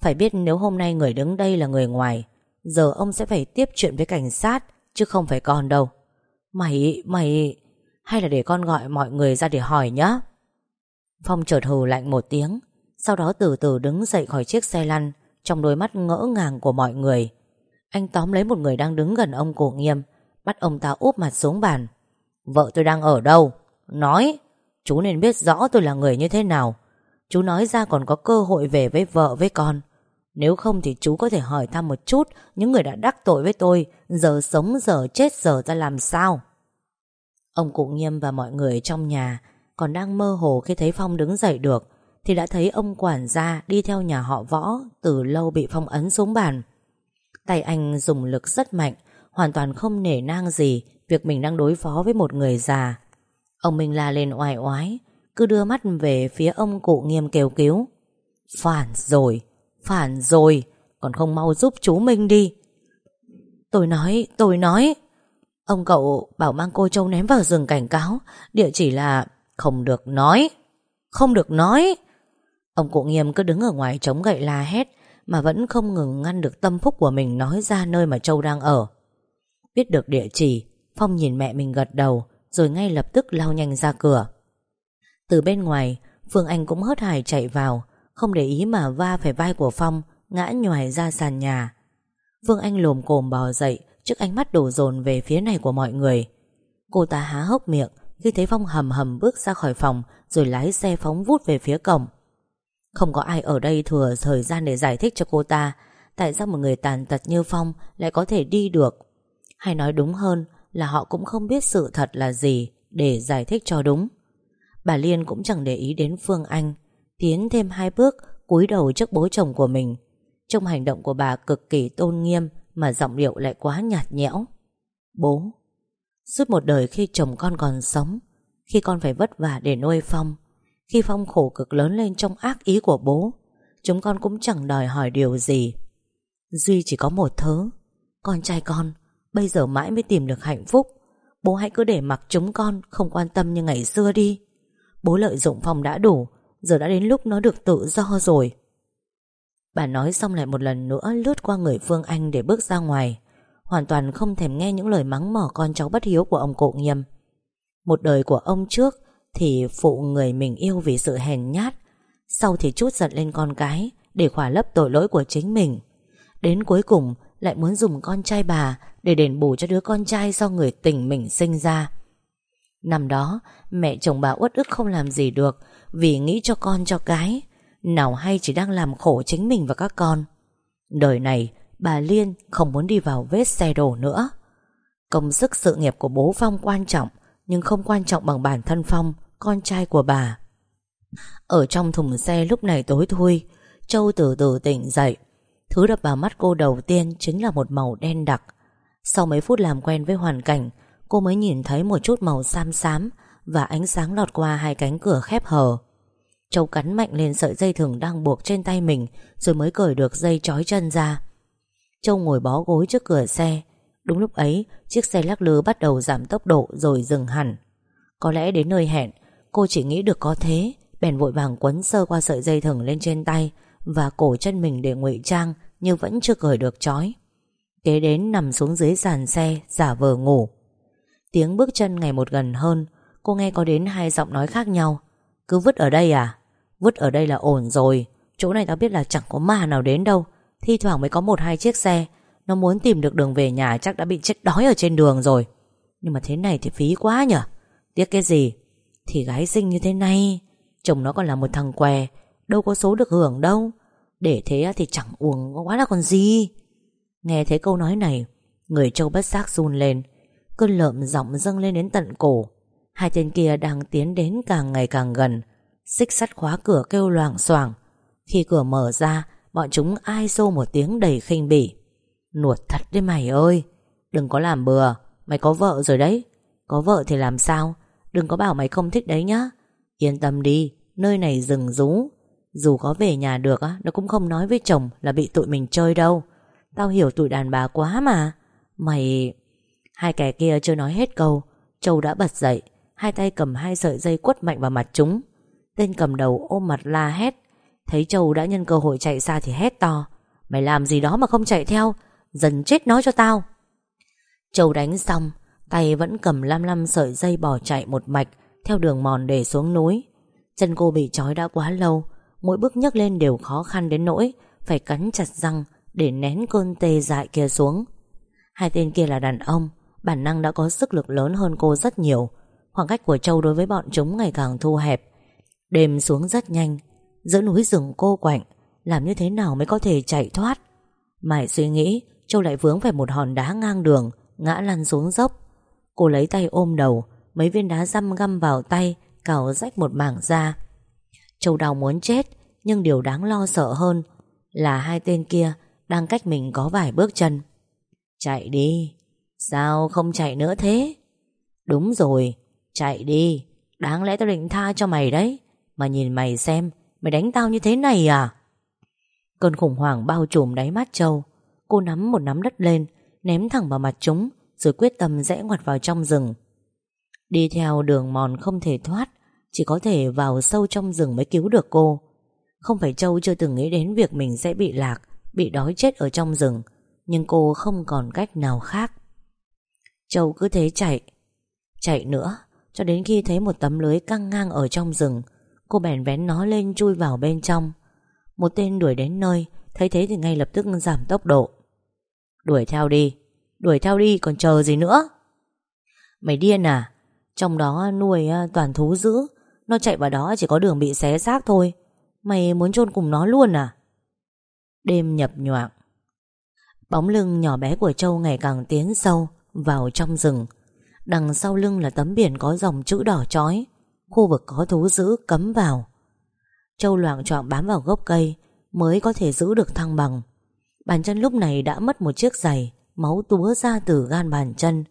Phải biết nếu hôm nay người đứng đây là người ngoài Giờ ông sẽ phải tiếp chuyện với cảnh sát Chứ không phải con đâu. Mày, mày Hay là để con gọi mọi người ra để hỏi nhá. Phong chợt hừ lạnh một tiếng Sau đó từ từ đứng dậy khỏi chiếc xe lăn Trong đôi mắt ngỡ ngàng của mọi người. Anh tóm lấy một người đang đứng gần ông cổ nghiêm Bắt ông ta úp mặt xuống bàn. Vợ tôi đang ở đâu? Nói! Chú nên biết rõ tôi là người như thế nào. Chú nói ra còn có cơ hội về với vợ với con. Nếu không thì chú có thể hỏi thăm một chút Những người đã đắc tội với tôi, Giờ sống, giờ chết, giờ ra làm sao. Ông cụ nghiêm và mọi người trong nhà Còn đang mơ hồ khi thấy Phong đứng dậy được, Thì đã thấy ông quản gia đi theo nhà họ võ Từ lâu bị Phong ấn xuống bàn. Tay anh dùng lực rất mạnh, Hoàn toàn không nể nang gì Việc mình đang đối phó với một người già. Ông Minh la lên oai oái Cứ đưa mắt về phía ông cụ nghiêm kêu cứu. Phản rồi Phản rồi Còn không mau giúp chú Minh đi. Tôi nói, tôi nói. Ông cậu bảo mang cô Châu ném vào rừng cảnh cáo Địa chỉ là Không được nói Không được nói. Ông cụ nghiêm cứ đứng ở ngoài chống gậy la hét Mà vẫn không ngừng ngăn được tâm phúc của mình Nói ra nơi mà Châu đang ở. Biết được địa chỉ Phong nhìn mẹ mình gật đầu rồi ngay lập tức lao nhanh ra cửa. Từ bên ngoài, Phương Anh cũng hớt hải chạy vào, Không để ý mà va phải vai của Phong, Ngã nhòi ra sàn nhà. Phương Anh lồm cồm bò dậy Trước ánh mắt đổ dồn về phía này của mọi người. Cô ta há hốc miệng Khi thấy Phong hầm hầm bước ra khỏi phòng Rồi lái xe phóng vút về phía cổng. Không có ai ở đây thừa thời gian để giải thích cho cô ta, Tại sao một người tàn tật như Phong Lại có thể đi được? Hay nói đúng hơn là họ cũng không biết sự thật là gì để giải thích cho đúng. Bà Liên cũng chẳng để ý đến Phương Anh, tiến thêm hai bước cúi đầu trước bố chồng của mình. Trong hành động của bà cực kỳ tôn nghiêm mà giọng điệu lại quá nhạt nhẽo. Bố, suốt một đời khi chồng con còn sống, khi con phải vất vả để nuôi Phong, khi Phong khổ cực lớn lên trong ác ý của bố, chúng con cũng chẳng đòi hỏi điều gì. Duy chỉ có một thứ, con trai con Bây giờ mãi mới tìm được hạnh phúc. Bố hãy cứ để mặc chúng con, Không quan tâm như ngày xưa đi. Bố lợi dụng phòng đã đủ, Giờ đã đến lúc nó được tự do rồi. Bà nói xong lại một lần nữa, Lướt qua người Phương Anh để bước ra ngoài. Hoàn toàn không thèm nghe những lời mắng mỏ con cháu bất hiếu của ông cụ nghiêm. Một đời của ông trước Thì phụ người mình yêu vì sự hèn nhát. Sau thì chút giận lên con cái Để khỏa lấp tội lỗi của chính mình. Đến cuối cùng lại muốn dùng con trai bà Để đền bù cho đứa con trai do người tình mình sinh ra. Năm đó, Mẹ chồng bà uất ức không làm gì được Vì nghĩ cho con cho cái. Nào hay chỉ đang làm khổ chính mình và các con. Đời này, Bà Liên không muốn đi vào vết xe đổ nữa. Công sức sự nghiệp của bố Phong quan trọng, Nhưng không quan trọng bằng bản thân Phong, Con trai của bà. Ở trong thùng xe lúc này tối thui, Châu từ từ tỉnh dậy. Thứ đập vào mắt cô đầu tiên Chính là một màu đen đặc. Sau mấy phút làm quen với hoàn cảnh, Cô mới nhìn thấy một chút màu xám xám Và ánh sáng lọt qua hai cánh cửa khép hờ. Châu cắn mạnh lên sợi dây thừng đang buộc trên tay mình Rồi mới cởi được dây trói chân ra. Châu ngồi bó gối trước cửa xe. Đúng lúc ấy, Chiếc xe lắc lư bắt đầu giảm tốc độ Rồi dừng hẳn. Có lẽ đến nơi hẹn, Cô chỉ nghĩ được có thế, Bèn vội vàng quấn sơ qua sợi dây thừng lên trên tay và cổ chân mình để ngụy trang, Nhưng vẫn chưa cởi được trói. Kế đến nằm xuống dưới sàn xe, Giả vờ ngủ. Tiếng bước chân ngày một gần hơn, Cô nghe có đến hai giọng nói khác nhau. Cứ vứt ở đây à? Vứt ở đây là ổn rồi. Chỗ này tao biết là chẳng có ma nào đến đâu. Thi thoảng mới có một hai chiếc xe. Nó muốn tìm được đường về nhà chắc đã bị chết đói ở trên đường rồi. Nhưng mà thế này thì phí quá nhở? Tiếc cái gì? Thì gái sinh như thế này, Chồng nó còn là một thằng què Đâu có số được hưởng đâu. Để thế thì chẳng uống quá là còn gì. Nghe thấy câu nói này, Người châu bất giác run lên. Cơn lợm giọng dâng lên đến tận cổ. Hai tên kia đang tiến đến càng ngày càng gần. Xích sắt khóa cửa kêu loảng xoảng. Khi cửa mở ra, Bọn chúng ai xô một tiếng đầy khinh bỉ. Nuột thật đấy mày ơi! Đừng có làm bừa, Mày có vợ rồi đấy. Có vợ thì làm sao? Đừng có bảo mày không thích đấy nhá. Yên tâm đi, Nơi này rừng rú. Dù có về nhà được á, Nó cũng không nói với chồng là bị tụi mình chơi đâu. Tao hiểu tụi đàn bà quá mà. Mày, Hai kẻ kia chưa nói hết câu. Châu đã bật dậy, Hai tay cầm hai sợi dây quất mạnh vào mặt chúng. Tên cầm đầu ôm mặt la hét. Thấy Châu đã nhân cơ hội chạy xa thì hét to. Mày làm gì đó mà không chạy theo? Dần chết nói cho tao. Châu đánh xong, Tay vẫn cầm lăm lăm sợi dây bỏ chạy một mạch Theo đường mòn để xuống núi. Chân cô bị trói đã quá lâu Mỗi bước nhấc lên đều khó khăn đến nỗi Phải cắn chặt răng Để nén cơn tê dại kia xuống. Hai tên kia là đàn ông, Bản năng đã có sức lực lớn hơn cô rất nhiều. Khoảng cách của Châu đối với bọn chúng ngày càng thu hẹp. Đêm xuống rất nhanh, Giữa núi rừng cô quạnh, Làm như thế nào mới có thể chạy thoát? Mãi suy nghĩ, Châu lại vướng phải một hòn đá ngang đường, Ngã lăn xuống dốc. Cô lấy tay ôm đầu, Mấy viên đá răm găm vào tay, Cào rách một mảng da. Châu đau muốn chết, Nhưng điều đáng lo sợ hơn Là hai tên kia Đang cách mình có vài bước chân. Chạy đi. Sao không chạy nữa thế? Đúng rồi, Chạy đi. Đáng lẽ tao định tha cho mày đấy. Mà nhìn mày xem, Mày đánh tao như thế này à? Cơn khủng hoảng bao trùm đáy mắt Châu. Cô nắm một nắm đất lên, Ném thẳng vào mặt chúng, Rồi quyết tâm rẽ ngoặt vào trong rừng. Đi theo đường mòn không thể thoát chỉ có thể vào sâu trong rừng mới cứu được cô. Không phải Châu chưa từng nghĩ đến việc mình sẽ bị lạc, Bị đói chết ở trong rừng, Nhưng cô không còn cách nào khác. Châu cứ thế chạy Chạy nữa, Cho đến khi thấy một tấm lưới căng ngang ở trong rừng. Cô bèn vén nó lên chui vào bên trong. Một tên đuổi đến nơi, Thấy thế thì ngay lập tức giảm tốc độ. Đuổi theo đi, Đuổi theo đi, còn chờ gì nữa? Mày điên à? Trong đó nuôi à, toàn thú dữ nó chạy vào đó chỉ có đường bị xé xác thôi. Mày muốn chôn cùng nó luôn à? Đêm nhập nhoạng. Bóng lưng nhỏ bé của Châu ngày càng tiến sâu Vào trong rừng. Đằng sau lưng là tấm biển có dòng chữ đỏ chói. Khu vực có thú dữ cấm vào. Châu loạn trọng bám vào gốc cây Mới có thể giữ được thăng bằng. Bàn chân lúc này đã mất một chiếc giày, Máu túa ra từ gan bàn chân.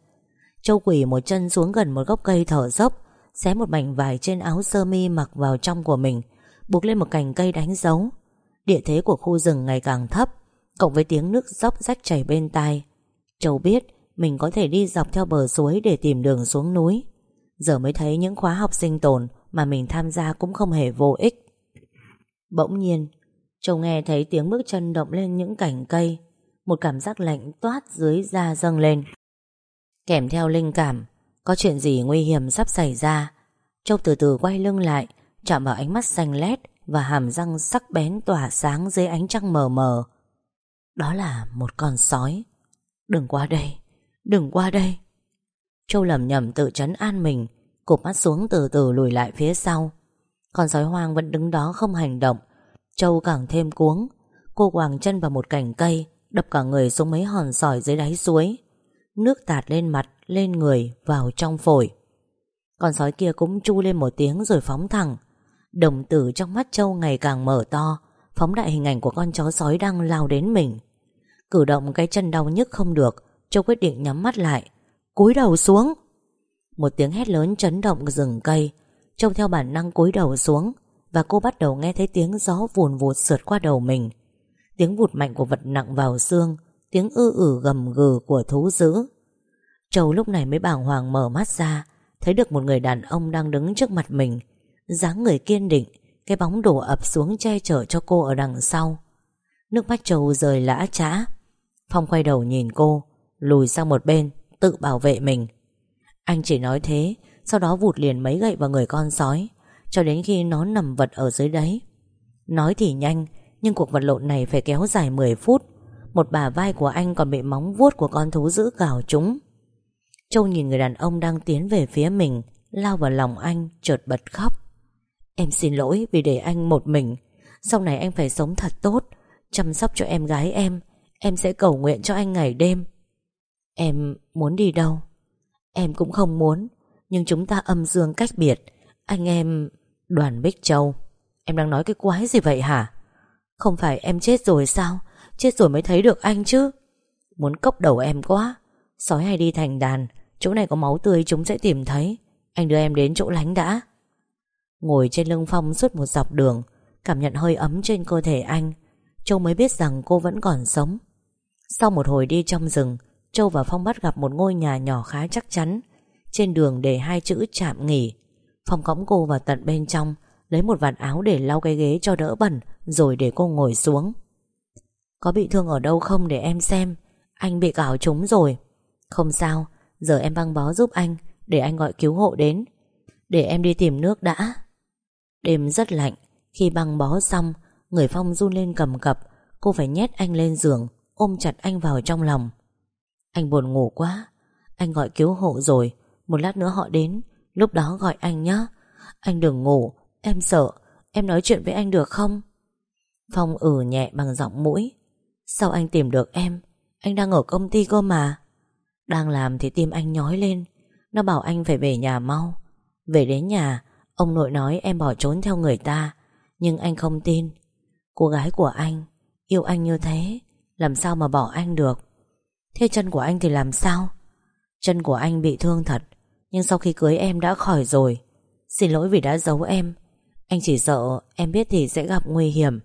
Châu quỷ một chân xuống gần một gốc cây thở dốc Xé một mảnh vải trên áo sơ mi mặc vào trong của mình, Buộc lên một cành cây đánh dấu. Địa thế của khu rừng ngày càng thấp, Cộng với tiếng nước dốc rách chảy bên tai. Châu biết Mình có thể đi dọc theo bờ suối Để tìm đường xuống núi. Giờ mới thấy những khóa học sinh tồn Mà mình tham gia cũng không hề vô ích. Bỗng nhiên, Châu nghe thấy tiếng bước chân động lên những cành cây. Một cảm giác lạnh toát dưới da dâng lên. Kèm theo linh cảm có chuyện gì nguy hiểm sắp xảy ra? Châu từ từ quay lưng lại, Chạm vào ánh mắt xanh lét Và hàm răng sắc bén tỏa sáng dưới ánh trăng mờ mờ. Đó là một con sói. Đừng qua đây, Đừng qua đây. Châu lầm nhầm tự chấn an mình, Cụp mắt xuống từ từ lùi lại phía sau. Con sói hoang vẫn đứng đó không hành động. Châu càng thêm cuống. Cô quàng chân vào một cành cây, Đập cả người xuống mấy hòn sỏi dưới đáy suối. Nước tạt lên mặt Lên người, vào trong phổi. Con sói kia cũng chu lên một tiếng Rồi phóng thẳng. Đồng tử trong mắt Châu ngày càng mở to Phóng đại hình ảnh của con chó sói đang lao đến mình. Cử động cái chân đau nhức không được Châu quyết định nhắm mắt lại. Cúi đầu xuống! Một tiếng hét lớn chấn động rừng cây. Châu theo bản năng cúi đầu xuống Và cô bắt đầu nghe thấy tiếng gió vùn vụt sượt qua đầu mình. Tiếng vụt mạnh của vật nặng vào xương Tiếng ư ử gầm gừ của thú dữ. Châu lúc này mới bàng hoàng mở mắt ra, Thấy được một người đàn ông đang đứng trước mặt mình. Dáng người kiên định, Cái bóng đổ ập xuống che chở cho cô ở đằng sau. Nước mắt Châu rời lã trã. Phong quay đầu nhìn cô, Lùi sang một bên, Tự bảo vệ mình. Anh chỉ nói thế, Sau đó vụt liền mấy gậy vào người con sói, Cho đến khi nó nằm vật ở dưới đấy Nói thì nhanh, Nhưng cuộc vật lộn này phải kéo dài 10 phút. Một bà vai của anh còn bị móng vuốt Của con thú dữ cào chúng Châu nhìn người đàn ông đang tiến về phía mình, Lao vào lòng anh, chợt bật khóc. Em xin lỗi vì để anh một mình. Sau này anh phải sống thật tốt. Chăm sóc cho em gái em. Em sẽ cầu nguyện cho anh ngày đêm. Em muốn đi đâu? Em cũng không muốn, Nhưng chúng ta âm dương cách biệt. Anh em, Đoàn Bích Châu. Em đang nói cái quái gì vậy hả? Không phải em chết rồi sao? Chết rồi mới thấy được anh chứ. Muốn cốc đầu em quá. Sói hay đi thành đàn, Chỗ này có máu tươi chúng sẽ tìm thấy. Anh đưa em đến chỗ lánh đã. Ngồi trên lưng Phong suốt một dọc đường, Cảm nhận hơi ấm trên cơ thể anh. Châu mới biết rằng cô vẫn còn sống. Sau một hồi đi trong rừng, Châu và Phong bắt gặp một ngôi nhà nhỏ khá chắc chắn. Trên đường để hai chữ chạm nghỉ Phong cõng cô vào tận bên trong, Lấy một vạt áo để lau cái ghế cho đỡ bẩn, Rồi để cô ngồi xuống. Có bị thương ở đâu không để em xem? Anh bị cào trúng rồi. Không sao, Giờ em băng bó giúp anh, Để anh gọi cứu hộ đến. Để em đi tìm nước đã. Đêm rất lạnh, Khi băng bó xong, Người Phong run lên cầm cập, Cô phải nhét anh lên giường, Ôm chặt anh vào trong lòng. Anh buồn ngủ quá, Anh gọi cứu hộ rồi, Một lát nữa họ đến, Lúc đó gọi anh nhé Anh đừng ngủ, Em sợ, Em nói chuyện với anh được không? Phong ử nhẹ bằng giọng mũi Sao anh tìm được em? Anh đang ở công ty cơ mà. Đang làm thì tim anh nhói lên. Nó bảo anh phải về nhà mau. Về đến nhà, Ông nội nói em bỏ trốn theo người ta, Nhưng anh không tin. Cô gái của anh, Yêu anh như thế, Làm sao mà bỏ anh được? Thế chân của anh thì làm sao? Chân của anh bị thương thật, Nhưng sau khi cưới em đã khỏi rồi. Xin lỗi vì đã giấu em. Anh chỉ sợ em biết thì sẽ gặp nguy hiểm.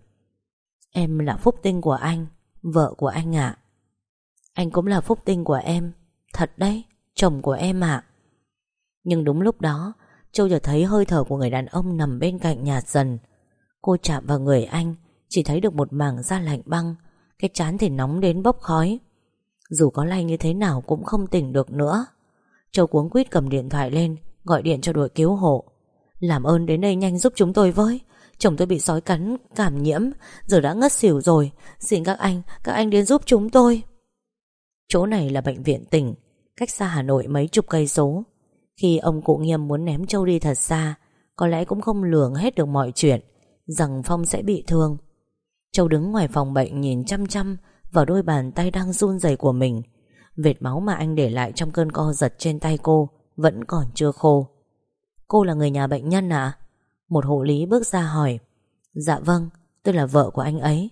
Em là phúc tinh của anh. Vợ của anh ạ. Anh cũng là phúc tinh của em Thật đấy, chồng của em ạ. Nhưng đúng lúc đó Châu chợt thấy hơi thở của người đàn ông nằm bên cạnh nhạt dần Cô chạm vào người anh Chỉ thấy được một mảng da lạnh băng Cái chán thì nóng đến bốc khói. Dù có lay như thế nào cũng không tỉnh được nữa. Châu cuống quýt cầm điện thoại lên Gọi điện cho đội cứu hộ. Làm ơn đến đây nhanh giúp chúng tôi với Chồng tôi bị sói cắn cảm nhiễm. Giờ đã ngất xỉu rồi. Xin các anh, các anh đến giúp chúng tôi. Chỗ này là bệnh viện tỉnh Cách xa Hà Nội mấy chục cây số. Khi ông cụ nghiêm muốn ném Châu đi thật xa Có lẽ cũng không lường hết được mọi chuyện Rằng Phong sẽ bị thương. Châu đứng ngoài phòng bệnh nhìn chăm chăm Vào đôi bàn tay đang run rẩy của mình. Vệt máu mà anh để lại trong cơn co giật trên tay cô Vẫn còn chưa khô. Cô là người nhà bệnh nhân à một hộ lý bước ra hỏi Dạ vâng tôi là vợ của anh ấy.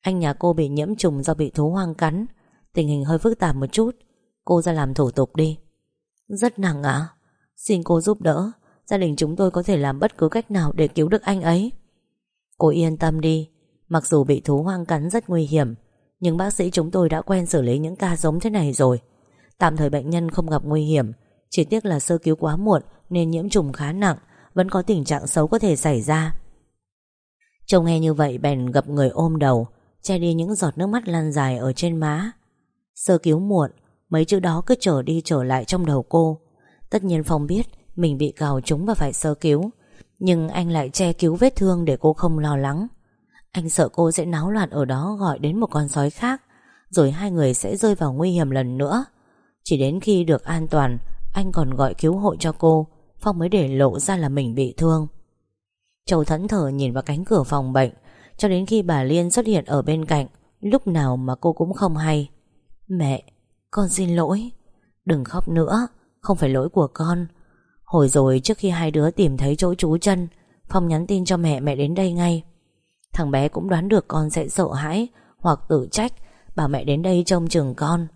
Anh nhà cô bị nhiễm trùng do bị thú hoang cắn, Tình hình hơi phức tạp một chút, Cô ra làm thủ tục đi. Rất nặng ạ, Xin cô giúp đỡ, Gia đình chúng tôi có thể làm bất cứ cách nào để cứu được anh ấy. Cô yên tâm đi, Mặc dù bị thú hoang cắn rất nguy hiểm, Nhưng bác sĩ chúng tôi đã quen xử lý những ca giống thế này rồi. Tạm thời bệnh nhân không gặp nguy hiểm, Chỉ tiếc là sơ cứu quá muộn Nên nhiễm trùng khá nặng vẫn có tình trạng xấu có thể xảy ra. Chồng nghe như vậy, bèn gặp người ôm đầu, Che đi những giọt nước mắt lăn dài ở trên má. Sơ cứu muộn, Mấy chữ đó cứ trở đi trở lại trong đầu cô. Tất nhiên Phong biết Mình bị cào trúng và phải sơ cứu, Nhưng anh lại che cứu vết thương Để cô không lo lắng. Anh sợ cô sẽ náo loạn ở đó Gọi đến một con sói khác, Rồi hai người sẽ rơi vào nguy hiểm lần nữa. Chỉ đến khi được an toàn, Anh còn gọi cứu hộ cho cô. Phong mới để lộ ra là mình bị thương. Châu thẫn thờ nhìn vào cánh cửa phòng bệnh, Cho đến khi bà Liên xuất hiện ở bên cạnh, Lúc nào mà cô cũng không hay. Mẹ, Con xin lỗi. Đừng khóc nữa, Không phải lỗi của con. Hồi rồi trước khi hai đứa tìm thấy chỗ trú chân, Phong nhắn tin cho mẹ mẹ đến đây ngay. Thằng bé cũng đoán được con sẽ sợ hãi Hoặc tự trách, Bảo mẹ đến đây trông chừng con.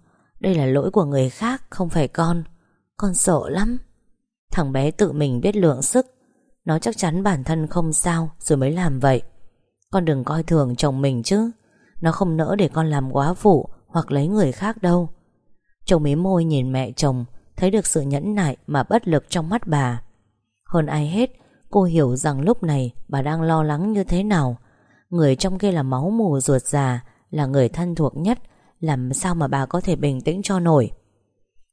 Đây là lỗi của người khác, không phải con. Con sợ lắm. Thằng bé tự mình biết lượng sức. Nó chắc chắn bản thân không sao Rồi mới làm vậy. Con đừng coi thường chồng mình chứ. Nó không nỡ để con làm quá phụ Hoặc lấy người khác đâu. Chồng mí môi nhìn mẹ chồng, Thấy được sự nhẫn nại mà bất lực trong mắt bà. Hơn ai hết, Cô hiểu rằng lúc này bà đang lo lắng như thế nào. Người trong kia là máu mù ruột già, Là người thân thuộc nhất. Làm sao mà bà có thể bình tĩnh cho nổi?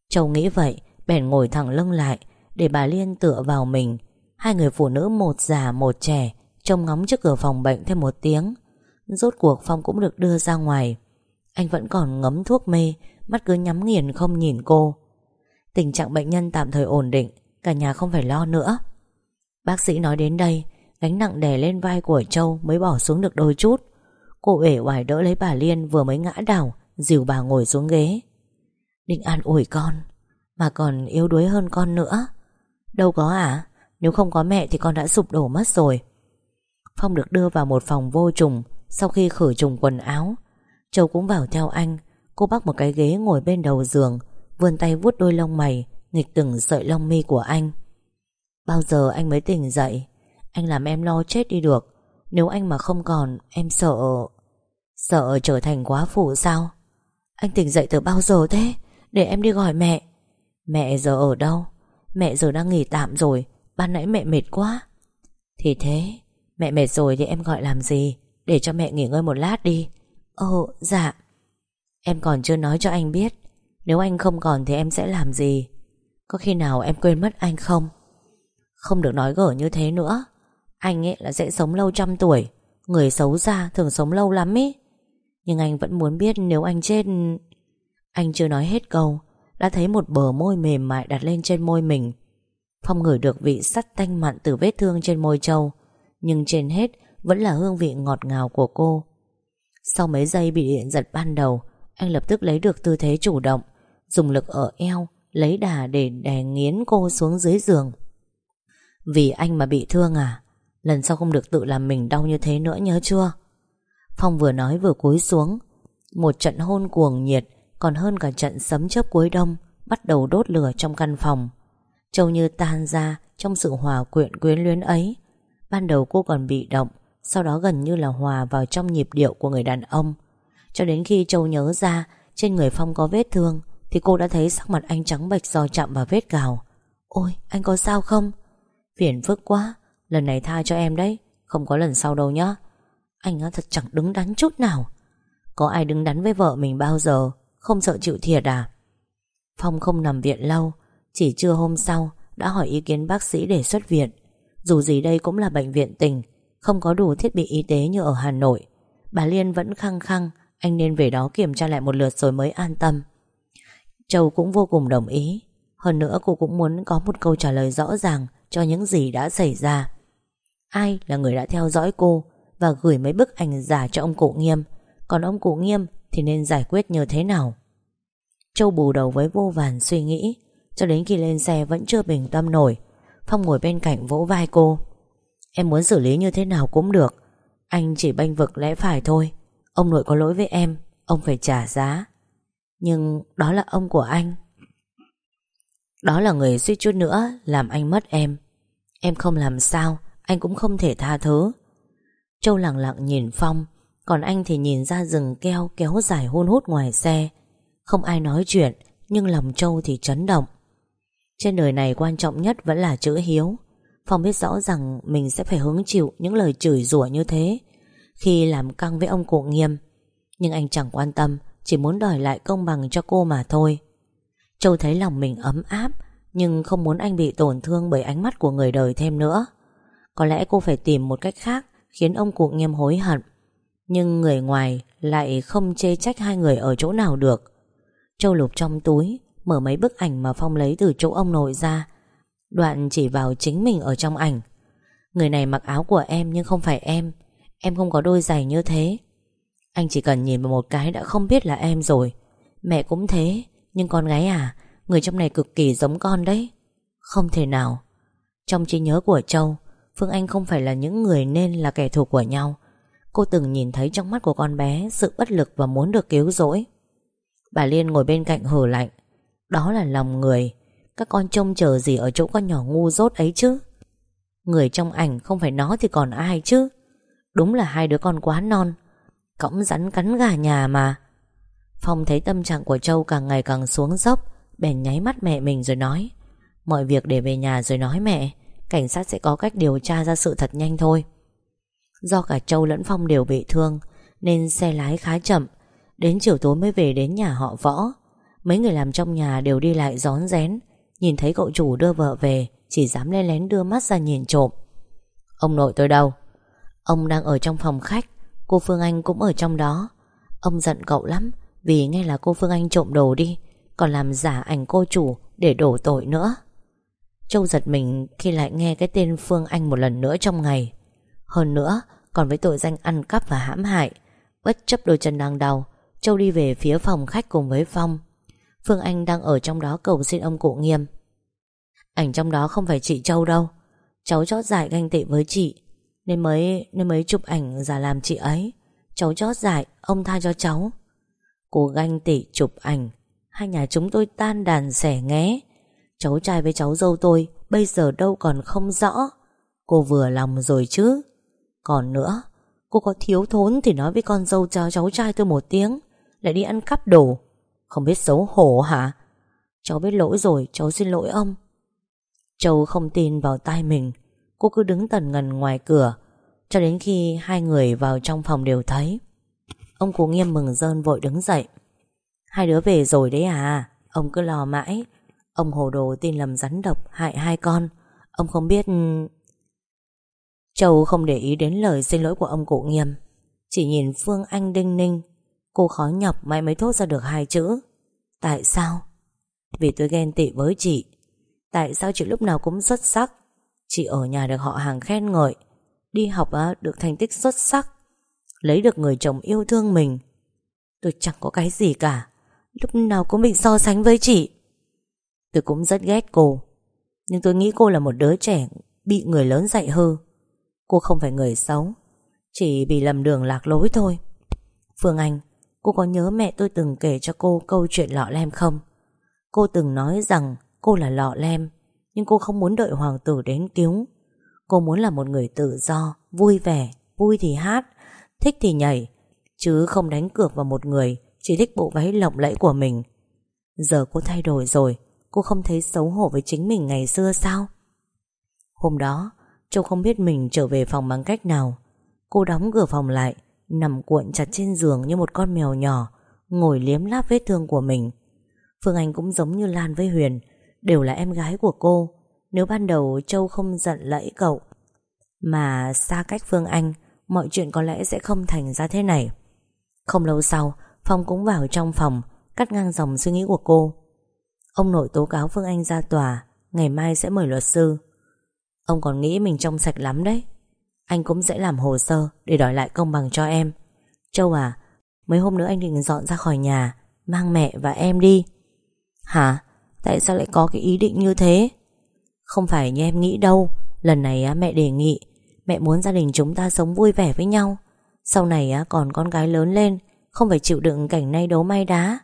Châu nghĩ vậy, Bèn ngồi thẳng lưng lại để bà Liên tựa vào mình, Hai người phụ nữ một già, một trẻ, Trông ngóng trước cửa phòng bệnh thêm một tiếng. Rốt cuộc Phong cũng được đưa ra ngoài. Anh vẫn còn ngấm thuốc mê, Mắt cứ nhắm nghiền không nhìn cô. Tình trạng bệnh nhân tạm thời ổn định, Cả nhà không phải lo nữa. Bác sĩ nói đến đây, Gánh nặng đè lên vai của Châu mới bỏ xuống được đôi chút. Cô uể oải đỡ lấy bà Liên vừa mới ngã đảo Dìu bà ngồi xuống ghế. Định an ủi con, Mà còn yếu đuối hơn con nữa. Đâu có à? Nếu không có mẹ thì con đã sụp đổ mất rồi. Phong được đưa vào một phòng vô trùng Sau khi khử trùng quần áo. Châu cũng vào theo anh. Cô bắt một cái ghế ngồi bên đầu giường, Vươn tay vuốt đôi lông mày, Nghịch từng sợi lông mi của anh. Bao giờ anh mới tỉnh dậy? Anh làm em lo chết đi được. Nếu anh mà không còn, em sợ Sợ trở thành quá phụ sao? Anh tỉnh dậy từ bao giờ thế? Để em đi gọi mẹ. Mẹ giờ ở đâu? Mẹ giờ đang nghỉ tạm rồi, Ban nãy mẹ mệt quá. Thì thế, Mẹ mệt rồi thì em gọi làm gì? Để cho mẹ nghỉ ngơi một lát đi. Ồ dạ. Em còn chưa nói cho anh biết. Nếu anh không còn thì em sẽ làm gì? Có khi nào em quên mất anh không? Không được nói gở như thế nữa. Anh ấy là sẽ sống lâu trăm tuổi. Người xấu xa thường sống lâu lắm ý. Nhưng anh vẫn muốn biết nếu anh chết. Anh chưa nói hết câu. Đã thấy một bờ môi mềm mại đặt lên trên môi mình. Phong ngửi được vị sắt tanh mặn từ vết thương trên môi trâu Nhưng trên hết Vẫn là hương vị ngọt ngào của cô. Sau mấy giây bị điện giật ban đầu, Anh lập tức lấy được tư thế chủ động, Dùng lực ở eo, Lấy đà để đè nghiến cô xuống dưới giường. Vì anh mà bị thương à? Lần sau không được tự làm mình đau như thế nữa nhớ chưa? Phong vừa nói vừa cúi xuống. Một trận hôn cuồng nhiệt còn hơn cả trận sấm chớp cuối đông, Bắt đầu đốt lửa trong căn phòng. Châu như tan ra Trong sự hòa quyện quyến luyến ấy. Ban đầu cô còn bị động, Sau đó gần như là hòa vào trong nhịp điệu của người đàn ông. Cho đến khi Châu nhớ ra, Trên người Phong có vết thương, Thì cô đã thấy sắc mặt anh trắng bệch do chạm vào vết gào Ôi, anh có sao không? Phiền phức quá, Lần này tha cho em đấy, Không có lần sau đâu nhá. Anh thật chẳng đứng đắn chút nào. Có ai đứng đắn với vợ mình bao giờ? Không sợ chịu thiệt à? Phong không nằm viện lâu, Chỉ trưa hôm sau Đã hỏi ý kiến bác sĩ để xuất viện. Dù gì đây cũng là bệnh viện tỉnh Không có đủ thiết bị y tế như ở Hà Nội. Bà Liên vẫn khăng khăng, Anh nên về đó kiểm tra lại một lượt rồi mới an tâm. Châu cũng vô cùng đồng ý. Hơn nữa cô cũng muốn có một câu trả lời rõ ràng Cho những gì đã xảy ra. Ai là người đã theo dõi cô Và gửi mấy bức ảnh giả cho ông cụ nghiêm? Còn ông cụ nghiêm thì nên giải quyết như thế nào? Châu bù đầu với vô vàn suy nghĩ, Cho đến khi lên xe vẫn chưa bình tâm nổi. Phong ngồi bên cạnh vỗ vai cô. Em muốn xử lý như thế nào cũng được. Anh chỉ bênh vực lẽ phải thôi. Ông nội có lỗi với em, Ông phải trả giá. Nhưng đó là ông của anh. Đó là người suy chút nữa Làm anh mất em. Em không làm sao, Anh cũng không thể tha thứ. Châu lặng lặng nhìn Phong còn anh thì nhìn ra rừng keo kéo dài hôn hút ngoài xe. Không ai nói chuyện, Nhưng lòng Châu thì chấn động. Trên đời này quan trọng nhất vẫn là chữ hiếu. Phong biết rõ rằng Mình sẽ phải hứng chịu những lời chửi rủa như thế Khi làm căng với ông cụ nghiêm. Nhưng anh chẳng quan tâm, Chỉ muốn đòi lại công bằng cho cô mà thôi. Châu thấy lòng mình ấm áp, Nhưng không muốn anh bị tổn thương Bởi ánh mắt của người đời thêm nữa. Có lẽ cô phải tìm một cách khác Khiến ông cụ nghiêm hối hận. Nhưng người ngoài lại không chê trách hai người ở chỗ nào được. Châu lục trong túi, Mở mấy bức ảnh mà Phong lấy từ chỗ ông nội ra. Đoạn chỉ vào chính mình ở trong ảnh. Người này mặc áo của em nhưng không phải em. Em không có đôi giày như thế. Anh chỉ cần nhìn vào một cái đã không biết là em rồi. Mẹ cũng thế, Nhưng con gái à Người trong này cực kỳ giống con đấy. Không thể nào. Trong trí nhớ của Châu, Phương Anh không phải là những người nên là kẻ thù của nhau. Cô từng nhìn thấy trong mắt của con bé Sự bất lực và muốn được cứu rỗi. Bà Liên ngồi bên cạnh hờ lạnh. Đó là lòng người. Các con trông chờ gì ở chỗ con nhỏ ngu dốt ấy chứ? Người trong ảnh không phải nó thì còn ai chứ? Đúng là hai đứa con quá non. Cõng rắn cắn gà nhà mà. Phong thấy tâm trạng của Châu càng ngày càng xuống dốc, Bèn nháy mắt mẹ mình rồi nói, Mọi việc để về nhà rồi nói mẹ. Cảnh sát sẽ có cách điều tra ra sự thật nhanh thôi. Do cả Châu lẫn Phong đều bị thương, Nên xe lái khá chậm. Đến chiều tối mới về đến nhà họ võ. Mấy người làm trong nhà đều đi lại gión rén. Nhìn thấy cậu chủ đưa vợ về, Chỉ dám lén lén đưa mắt ra nhìn trộm. Ông nội tôi đâu? Ông đang ở trong phòng khách, Cô Phương Anh cũng ở trong đó. Ông giận cậu lắm, Vì nghe là cô Phương Anh trộm đồ đi, Còn làm giả ảnh cô chủ để đổ tội nữa. Châu giật mình khi lại nghe cái tên Phương Anh một lần nữa trong ngày. Hơn nữa, còn với tội danh ăn cắp và hãm hại, Bất chấp đôi chân đang đau, Châu đi về phía phòng khách cùng với Phong. Phương Anh đang ở trong đó cầu xin ông cụ nghiêm. Ảnh trong đó không phải chị Châu đâu. Cháu chót dại ganh tị với chị, Nên mới nên mới chụp ảnh giả làm chị ấy. Cháu chót dại, Ông tha cho cháu. Cô ganh tị chụp ảnh, Hai nhà chúng tôi tan đàn xẻ nghé. Cháu trai với cháu dâu tôi Bây giờ đâu còn không rõ. Cô vừa lòng rồi chứ. Còn nữa, Cô có thiếu thốn thì nói với con dâu cho cháu trai tôi một tiếng, Lại đi ăn cắp đồ. Không biết xấu hổ hả? Cháu biết lỗi rồi, cháu xin lỗi ông. Châu không tin vào tai mình, Cô cứ đứng tần ngần ngoài cửa, Cho đến khi hai người vào trong phòng đều thấy. Ông cố nghiêm mừng rơn vội đứng dậy. Hai đứa về rồi đấy à Ông cứ lo mãi. Ông hồ đồ tin lầm rắn độc hại hai con, Ông không biết Châu không để ý đến lời xin lỗi của ông cụ nghiêm. Chỉ nhìn Phương Anh đinh ninh, Cô khó nhọc mãi mới thốt ra được hai chữ. Tại sao? Vì tôi ghen tị với chị. Tại sao chị lúc nào cũng xuất sắc? Chị ở nhà được họ hàng khen ngợi. Đi học được thành tích xuất sắc. Lấy được người chồng yêu thương mình. Tôi chẳng có cái gì cả. Lúc nào cũng bị so sánh với chị. Tôi cũng rất ghét cô. Nhưng tôi nghĩ cô là một đứa trẻ Bị người lớn dạy hư. Cô không phải người xấu Chỉ bị lầm đường lạc lối thôi. Phương Anh Cô có nhớ mẹ tôi từng kể cho cô câu chuyện lọ lem không? Cô từng nói rằng cô là lọ lem Nhưng cô không muốn đợi hoàng tử đến cứu. Cô muốn là một người tự do Vui vẻ, vui thì hát Thích thì nhảy Chứ không đánh cược vào một người Chỉ thích bộ váy lộng lẫy của mình. Giờ cô thay đổi rồi Cô không thấy xấu hổ với chính mình ngày xưa sao? Hôm đó Châu không biết mình trở về phòng bằng cách nào. Cô đóng cửa phòng lại, Nằm cuộn chặt trên giường như một con mèo nhỏ, Ngồi liếm láp vết thương của mình. Phương Anh cũng giống như Lan với Huyền, Đều là em gái của cô. Nếu ban đầu Châu không giận lẫy cậu, Mà xa cách Phương Anh, Mọi chuyện có lẽ sẽ không thành ra thế này. Không lâu sau, Phong cũng vào trong phòng, Cắt ngang dòng suy nghĩ của cô. Ông nội tố cáo Phương Anh ra tòa, Ngày mai sẽ mời luật sư. Ông còn nghĩ mình trong sạch lắm đấy. Anh cũng sẽ làm hồ sơ Để đòi lại công bằng cho em. Châu à Mấy hôm nữa anh định dọn ra khỏi nhà, Mang mẹ và em đi. Hả? Tại sao lại có cái ý định như thế? Không phải như em nghĩ đâu. Lần này mẹ đề nghị, Mẹ muốn gia đình chúng ta sống vui vẻ với nhau. Sau này còn con gái lớn lên, Không phải chịu đựng cảnh nay đấu may đá.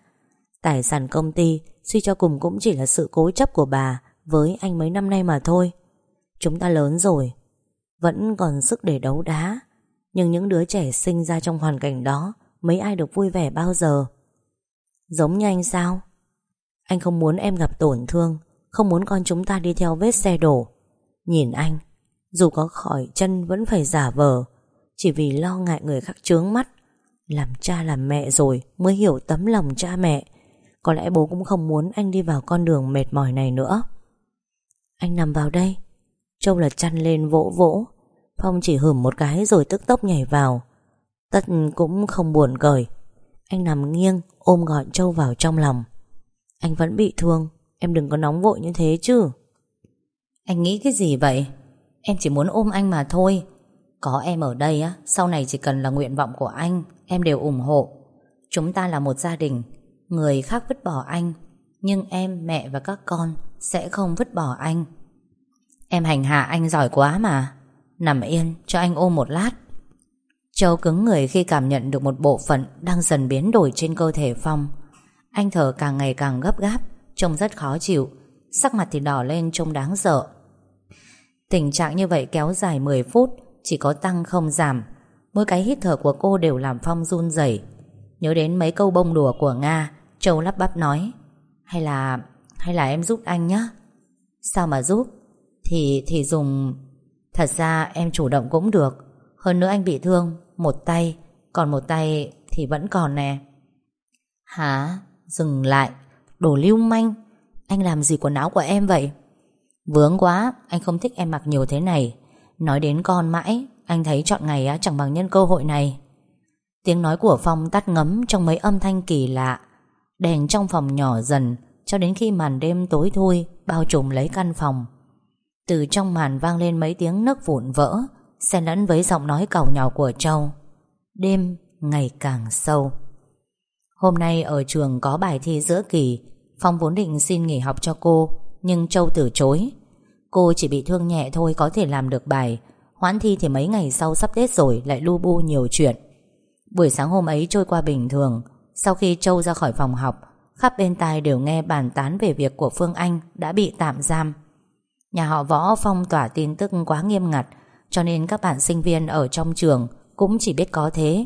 Tài sản công ty, Suy cho cùng cũng chỉ là sự cố chấp của bà Với anh mấy năm nay mà thôi. Chúng ta lớn rồi, Vẫn còn sức để đấu đá. Nhưng những đứa trẻ sinh ra trong hoàn cảnh đó, Mấy ai được vui vẻ bao giờ? Giống như anh sao? Anh không muốn em gặp tổn thương, Không muốn con chúng ta đi theo vết xe đổ. Nhìn anh, Dù có khỏi chân vẫn phải giả vờ, Chỉ vì lo ngại người khác trướng mắt. Làm cha làm mẹ rồi Mới hiểu tấm lòng cha mẹ. Có lẽ bố cũng không muốn anh đi vào con đường mệt mỏi này nữa. Anh nằm vào đây Châu lật chăn lên vỗ vỗ. Phong chỉ hửm một cái rồi tức tốc nhảy vào. Tất cũng không buồn cười. Anh nằm nghiêng ôm gọn Châu vào trong lòng. Anh vẫn bị thương Em đừng có nóng vội như thế chứ. Anh nghĩ cái gì vậy? Em chỉ muốn ôm anh mà thôi. Có em ở đây á Sau này chỉ cần là nguyện vọng của anh Em đều ủng hộ. Chúng ta là một gia đình Người khác vứt bỏ anh Nhưng em, mẹ và các con Sẽ không vứt bỏ anh. Em hành hạ anh giỏi quá mà. Nằm yên, cho anh ôm một lát. Châu cứng người khi cảm nhận được một bộ phận Đang dần biến đổi trên cơ thể Phong. Anh thở càng ngày càng gấp gáp, Trông rất khó chịu. Sắc mặt thì đỏ lên, trông đáng sợ. Tình trạng như vậy kéo dài 10 phút, Chỉ có tăng không giảm. Mỗi cái hít thở của cô đều làm Phong run rẩy. Nhớ đến mấy câu bông đùa của Nga, Châu lắp bắp nói, Hay là hay là em giúp anh nhé Sao mà giúp? Thì thì dùng. Thật ra em chủ động cũng được. Hơn nữa anh bị thương Một tay. Còn một tay thì vẫn còn nè. Hả? Dừng lại. Đồ lưu manh. Anh làm gì quần áo của em vậy? Vướng quá Anh không thích em mặc nhiều thế này. Nói đến con mãi Anh thấy chọn ngày á, chẳng bằng nhân cơ hội này. Tiếng nói của Phong tắt ngấm Trong mấy âm thanh kỳ lạ. Đèn trong phòng nhỏ dần Cho đến khi màn đêm tối thui Bao trùm lấy căn phòng. Từ trong màn vang lên mấy tiếng nấc vụn vỡ, Xen lẫn với giọng nói cầu nhỏ của Châu. Đêm ngày càng sâu. Hôm nay ở trường có bài thi giữa kỳ, Phong vốn định xin nghỉ học cho cô, Nhưng Châu từ chối. Cô chỉ bị thương nhẹ thôi có thể làm được bài, Hoãn thi thì mấy ngày sau sắp Tết rồi Lại lu bu nhiều chuyện. Buổi sáng hôm ấy trôi qua bình thường, Sau khi Châu ra khỏi phòng học, Khắp bên tai đều nghe bàn tán về việc của Phương Anh Đã bị tạm giam. Nhà họ Võ phong tỏa tin tức quá nghiêm ngặt, Cho nên các bạn sinh viên ở trong trường Cũng chỉ biết có thế.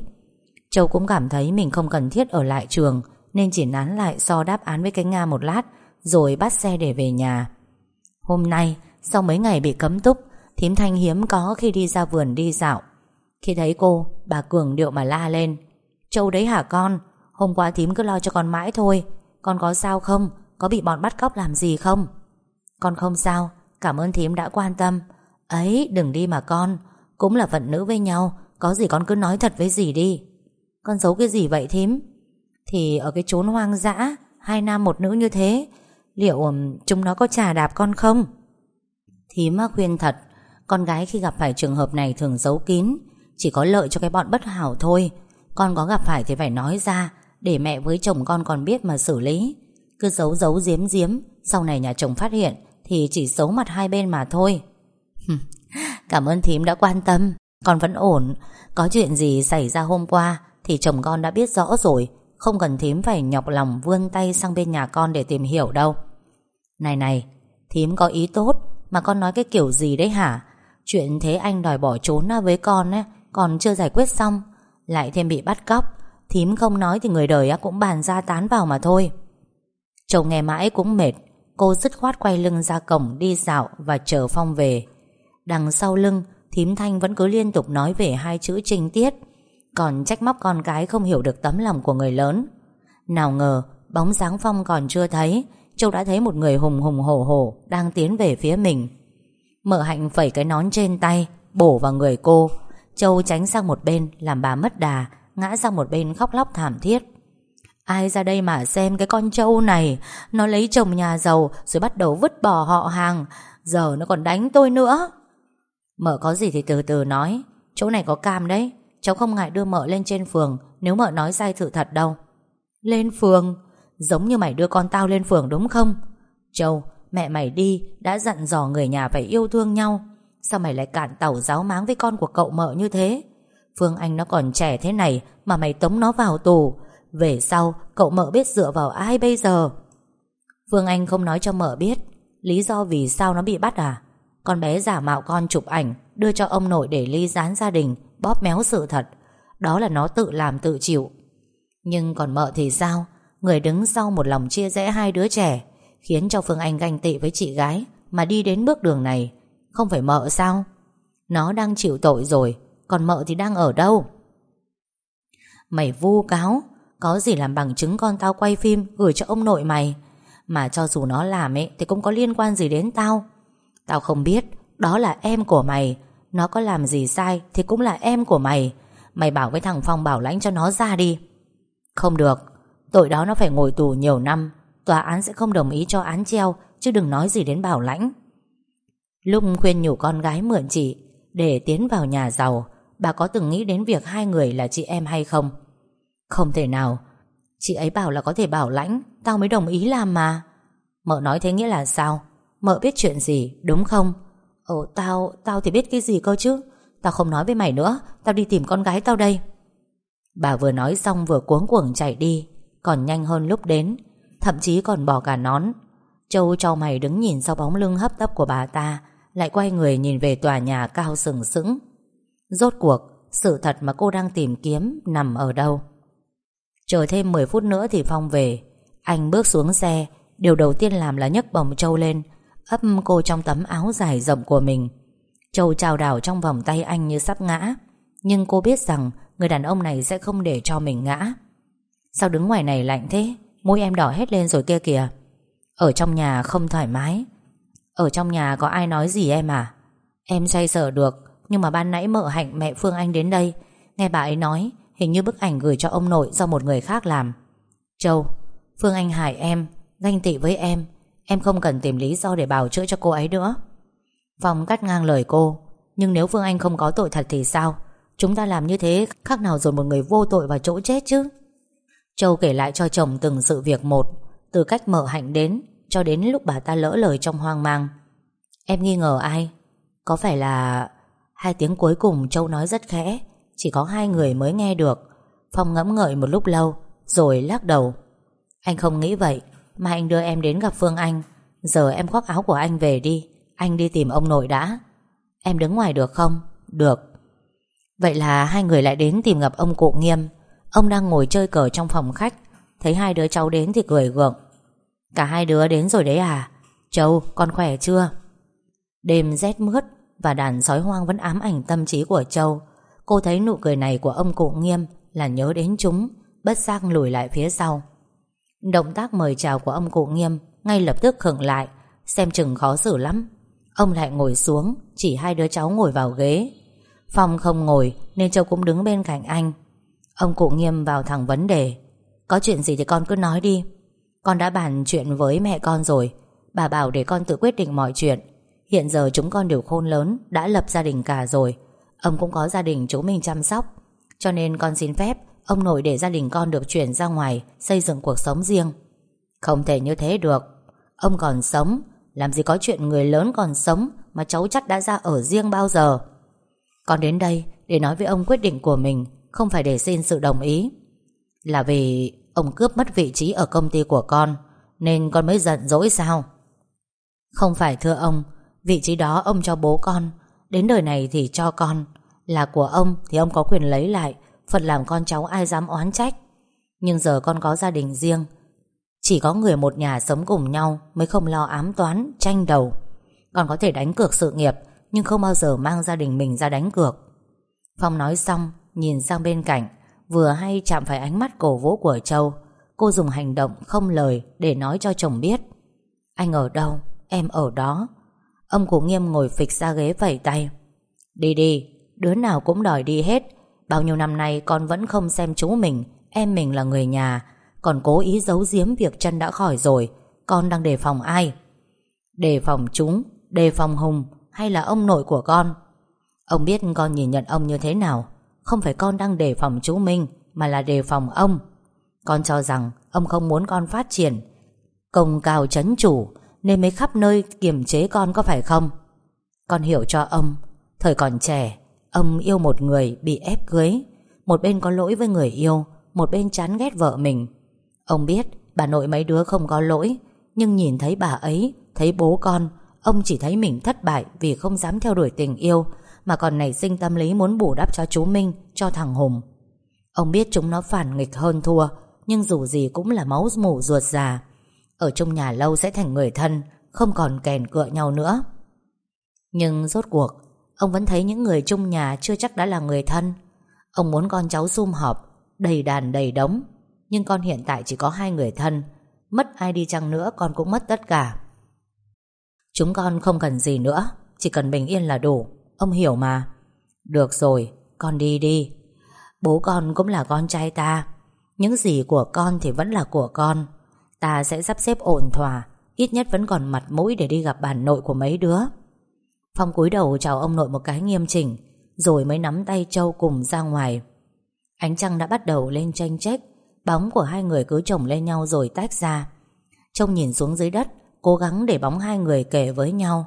Châu cũng cảm thấy mình không cần thiết ở lại trường, Nên chỉ nán lại so đáp án với cái Nga một lát, Rồi bắt xe để về nhà. Hôm nay, Sau mấy ngày bị cấm túc, Thím Thanh hiếm có khi đi ra vườn đi dạo. Khi thấy cô, Bà Cường điệu mà la lên, Châu đấy hả con? Hôm qua thím cứ lo cho con mãi thôi. Con có sao không? Có bị bọn bắt cóc làm gì không? Con không sao. Cảm ơn thím đã quan tâm. Ấy, đừng đi mà con. Cũng là phận nữ với nhau, Có gì con cứ nói thật với dì đi. Con giấu cái gì vậy thím? Thì ở cái chốn hoang dã, Hai nam một nữ như thế, Liệu chúng nó có trà đạp con không? Thím khuyên thật, Con gái khi gặp phải trường hợp này thường giấu kín, Chỉ có lợi cho cái bọn bất hảo thôi. Con có gặp phải thì phải nói ra, Để mẹ với chồng con còn biết mà xử lý. Cứ giấu giấu giếm giếm, Sau này nhà chồng phát hiện thì chỉ xấu mặt hai bên mà thôi. Cảm ơn thím đã quan tâm. Con vẫn ổn. Có chuyện gì xảy ra hôm qua Thì chồng con đã biết rõ rồi. Không cần thím phải nhọc lòng vươn tay sang bên nhà con để tìm hiểu đâu. Này này Thím có ý tốt Mà con nói cái kiểu gì đấy hả? Chuyện thế anh đòi bỏ trốn với con ấy, Còn chưa giải quyết xong Lại thêm bị bắt cóc. Thím không nói thì người đời cũng bàn ra tán vào mà thôi. Chồng nghe mãi cũng mệt. Cô dứt khoát quay lưng ra cổng đi dạo và chờ Phong về. Đằng sau lưng, Thím Thanh vẫn cứ liên tục nói về hai chữ trinh tiết. Còn trách móc con cái không hiểu được tấm lòng của người lớn. Nào ngờ, Bóng dáng Phong còn chưa thấy, Châu đã thấy một người hùng hùng hổ hổ Đang tiến về phía mình. Mở hạnh phẩy cái nón trên tay, Bổ vào người cô. Châu tránh sang một bên, làm bà mất đà, Ngã sang một bên khóc lóc thảm thiết. Ai ra đây mà xem cái con trâu này? Nó lấy chồng nhà giàu Rồi bắt đầu vứt bỏ họ hàng. Giờ nó còn đánh tôi nữa. Mợ có gì thì từ từ nói. Chỗ này có cam đấy. Cháu không ngại đưa mợ lên trên phường Nếu mợ nói sai sự thật đâu. Lên phường? Giống như mày đưa con tao lên phường đúng không? Châu, mẹ mày đi. Đã dặn dò người nhà phải yêu thương nhau. Sao mày lại cản tàu giáo máng với con của cậu mợ như thế? Phương Anh nó còn trẻ thế này Mà mày tống nó vào tù. Về sau, cậu mợ biết dựa vào ai bây giờ? Phương Anh không nói cho mợ biết. Lý do vì sao nó bị bắt à? Con bé giả mạo con chụp ảnh, Đưa cho ông nội để ly gián gia đình, Bóp méo sự thật. Đó là nó tự làm, tự chịu. Nhưng còn mợ thì sao? Người đứng sau một lòng chia rẽ hai đứa trẻ, Khiến cho Phương Anh ganh tị với chị gái Mà đi đến bước đường này. Không phải mợ sao? Nó đang chịu tội rồi, Còn mợ thì đang ở đâu? Mày vu cáo có gì làm bằng chứng con tao quay phim Gửi cho ông nội mày? Mà cho dù nó làm ấy, Thì cũng có liên quan gì đến tao? Tao không biết, Đó là em của mày. Nó có làm gì sai Thì cũng là em của mày. Mày bảo với thằng Phong bảo lãnh cho nó ra đi. Không được, Tội đó nó phải ngồi tù nhiều năm. Tòa án sẽ không đồng ý cho án treo, Chứ đừng nói gì đến bảo lãnh. Lúc khuyên nhủ con gái mượn chị Để tiến vào nhà giàu, Bà có từng nghĩ đến việc hai người là chị em hay không? Không thể nào. Chị ấy bảo là có thể bảo lãnh Tao mới đồng ý làm mà. Mợ nói thế nghĩa là sao? Mợ biết chuyện gì đúng không? Ồ tao, tao thì biết cái gì cơ chứ? Tao không nói với mày nữa Tao đi tìm con gái tao đây. Bà vừa nói xong vừa cuống cuồng chạy đi Còn nhanh hơn lúc đến Thậm chí còn bỏ cả nón. Châu cho mày đứng nhìn sau bóng lưng hấp tấp của bà ta Lại quay người nhìn về tòa nhà cao sừng sững. Rốt cuộc Sự thật mà cô đang tìm kiếm Nằm ở đâu? Chờ thêm 10 phút nữa thì Phong về. Anh bước xuống xe. Điều đầu tiên làm là nhấc bồng Châu lên, Ấp cô trong tấm áo dài rộng của mình. Châu trao đảo trong vòng tay anh như sắp ngã, Nhưng cô biết rằng Người đàn ông này sẽ không để cho mình ngã. Sao đứng ngoài này lạnh thế? Môi em đỏ hết lên rồi kia kìa. Ở trong nhà không thoải mái. Ở trong nhà có ai nói gì em à? Em xoay sở được, Nhưng mà ban nãy mợ hạnh mẹ Phương Anh đến đây. Nghe bà ấy nói Hình như bức ảnh gửi cho ông nội do một người khác làm. Châu, Phương Anh hại em, Ganh tị với em Em không cần tìm lý do để bào chữa cho cô ấy nữa. Phong cắt ngang lời cô, Nhưng nếu Phương Anh không có tội thật thì sao? Chúng ta làm như thế, Khác nào dồn một người vô tội vào chỗ chết chứ? Châu kể lại cho chồng từng sự việc một, Từ cách mở hạnh đến, Cho đến lúc bà ta lỡ lời trong hoang mang. Em nghi ngờ ai? Có phải là Hai tiếng cuối cùng Châu nói rất khẽ chỉ có hai người mới nghe được. Phong ngẫm ngợi một lúc lâu, Rồi lắc đầu. Anh không nghĩ vậy, Mà anh đưa em đến gặp Phương Anh. Giờ em khoác áo của anh về đi, Anh đi tìm ông nội đã. Em đứng ngoài được không? Được. Vậy là hai người lại đến tìm gặp ông cụ nghiêm. Ông đang ngồi chơi cờ trong phòng khách. Thấy hai đứa cháu đến thì cười gượng. Cả hai đứa đến rồi đấy à? Châu, con khỏe chưa? Đêm rét mướt Và đàn sói hoang vẫn ám ảnh tâm trí của Châu. Cô thấy nụ cười này của ông cụ nghiêm Là nhớ đến chúng, Bất giác lùi lại phía sau. Động tác mời chào của ông cụ nghiêm Ngay lập tức khựng lại, Xem chừng khó xử lắm. Ông lại ngồi xuống, Chỉ hai đứa cháu ngồi vào ghế. Phong không ngồi Nên Châu cũng đứng bên cạnh anh. Ông cụ nghiêm vào thẳng vấn đề. Có chuyện gì thì con cứ nói đi. Con đã bàn chuyện với mẹ con rồi. Bà bảo để con tự quyết định mọi chuyện. Hiện giờ chúng con đều khôn lớn, Đã lập gia đình cả rồi. Ông cũng có gia đình chú mình chăm sóc. Cho nên con xin phép, Ông nội để gia đình con được chuyển ra ngoài, Xây dựng cuộc sống riêng. Không thể như thế được. Ông còn sống. Làm gì có chuyện người lớn còn sống Mà cháu chắc đã ra ở riêng bao giờ? Con đến đây để nói với ông quyết định của mình, không phải để xin sự đồng ý. Là vì ông cướp mất vị trí ở công ty của con, Nên con mới giận dỗi sao? Không phải thưa ông, Vị trí đó ông cho bố con Đến đời này thì cho con. Là của ông thì ông có quyền lấy lại Phật làm con cháu ai dám oán trách. Nhưng giờ con có gia đình riêng Chỉ có người một nhà sống cùng nhau Mới không lo ám toán, tranh đầu. Con có thể đánh cược sự nghiệp Nhưng không bao giờ mang gia đình mình ra đánh cược. Phong nói xong Nhìn sang bên cạnh Vừa hay chạm phải ánh mắt cổ vũ của Châu. Cô dùng hành động không lời Để nói cho chồng biết. Anh ở đâu, em ở đó. Ông cụ nghiêm ngồi phịch ra ghế vẩy tay. Đi đi, đứa nào cũng đòi đi hết. Bao nhiêu năm nay con vẫn không xem chú mình Em mình là người nhà. Còn cố ý giấu giếm việc chân đã khỏi rồi Con đang đề phòng ai? Đề phòng chúng Đề phòng Hùng Hay là ông nội của con? Ông biết con nhìn nhận ông như thế nào? Không phải con đang đề phòng chú Minh Mà là đề phòng ông. Con cho rằng ông không muốn con phát triển. Công cao chấn chủ nên mới khắp nơi kiềm chế con có phải không? Con hiểu cho ông, Thời còn trẻ, Ông yêu một người bị ép cưới. Một bên có lỗi với người yêu, Một bên chán ghét vợ mình. Ông biết bà nội mấy đứa không có lỗi, Nhưng nhìn thấy bà ấy, Thấy bố con, Ông chỉ thấy mình thất bại Vì không dám theo đuổi tình yêu, mà còn nảy sinh tâm lý muốn bù đắp cho chú Minh, Cho thằng Hùng. Ông biết chúng nó phản nghịch hơn thua, Nhưng dù gì cũng là máu mủ ruột già. Ở chung nhà lâu sẽ thành người thân Không còn kèn cựa nhau nữa. Nhưng rốt cuộc Ông vẫn thấy những người chung nhà Chưa chắc đã là người thân. Ông muốn con cháu sum họp Đầy đàn đầy đống. Nhưng con hiện tại chỉ có hai người thân Mất ai đi chăng nữa con cũng mất tất cả. Chúng con không cần gì nữa Chỉ cần bình yên là đủ Ông hiểu mà. Được rồi, con đi đi. Bố con cũng là con trai ta Những gì của con thì vẫn là của con. Ta sẽ sắp xếp ổn thỏa, Ít nhất vẫn còn mặt mũi để đi gặp bản nội của mấy đứa. Phong cúi đầu chào ông nội một cái nghiêm chỉnh, Rồi mới nắm tay Châu cùng ra ngoài. Ánh trăng đã bắt đầu lên tranh trách, Bóng của hai người cứ chồng lên nhau rồi tách ra. Trông nhìn xuống dưới đất, Cố gắng để bóng hai người kể với nhau.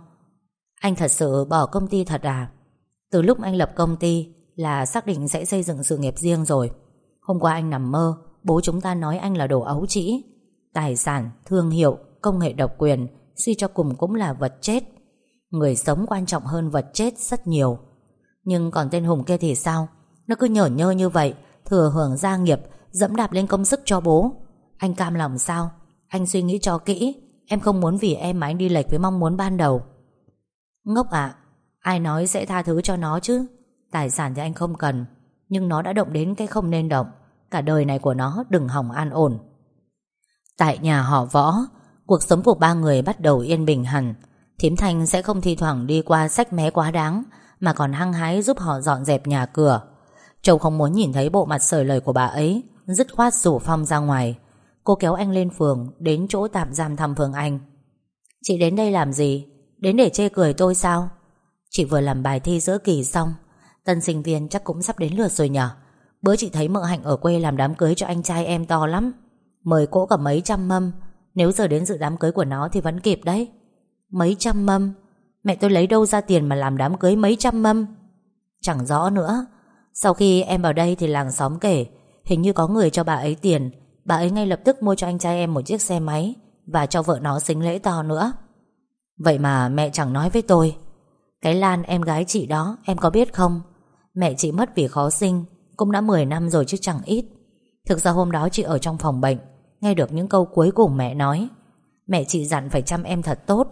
Anh thật sự bỏ công ty thật à? Từ lúc anh lập công ty Là xác định sẽ xây dựng sự nghiệp riêng rồi. Hôm qua anh nằm mơ, Bố chúng ta nói anh là đồ ấu trĩ. Tài sản, thương hiệu, công nghệ độc quyền Suy cho cùng cũng là vật chết. Người sống quan trọng hơn vật chết rất nhiều. Nhưng còn tên Hùng kia thì sao? Nó cứ nhở nhơ như vậy Thừa hưởng gia nghiệp Dẫm đạp lên công sức cho bố. Anh cam lòng sao? Anh suy nghĩ cho kỹ. Em không muốn vì em mà anh đi lệch với mong muốn ban đầu. Ngốc ạ. Ai nói sẽ tha thứ cho nó chứ? Tài sản thì anh không cần Nhưng nó đã động đến cái không nên động. Cả đời này của nó đừng hỏng an ổn. Tại nhà họ võ, Cuộc sống của ba người bắt đầu yên bình hẳn. Thím Thanh sẽ không thi thoảng đi qua sách mé quá đáng, Mà còn hăng hái giúp họ dọn dẹp nhà cửa. Châu không muốn nhìn thấy bộ mặt sởi lời của bà ấy, Dứt khoát rủ Phong ra ngoài. Cô kéo anh lên phường, Đến chỗ tạm giam thăm Phương Anh. Chị đến đây làm gì? Đến để chê cười tôi sao? Chị vừa làm bài thi giữa kỳ xong, Tân sinh viên chắc cũng sắp đến lượt rồi nhở. Bữa chị thấy mợ hạnh ở quê làm đám cưới cho anh trai em to lắm. Mời cỗ cả mấy trăm mâm. Nếu giờ đến dự đám cưới của nó thì vẫn kịp đấy. Mấy trăm mâm? Mẹ tôi lấy đâu ra tiền mà làm đám cưới mấy trăm mâm? Chẳng rõ nữa. Sau khi em vào đây thì làng xóm kể, Hình như có người cho bà ấy tiền. Bà ấy ngay lập tức mua cho anh trai em một chiếc xe máy Và cho vợ nó xính lễ to nữa. Vậy mà mẹ chẳng nói với tôi. Cái Lan em gái chị đó, Em có biết không? Mẹ chị mất vì khó sinh, Cũng đã 10 năm rồi chứ chẳng ít. Thực ra hôm đó chị ở trong phòng bệnh Nghe được những câu cuối cùng mẹ nói, Mẹ chị dặn phải chăm em thật tốt.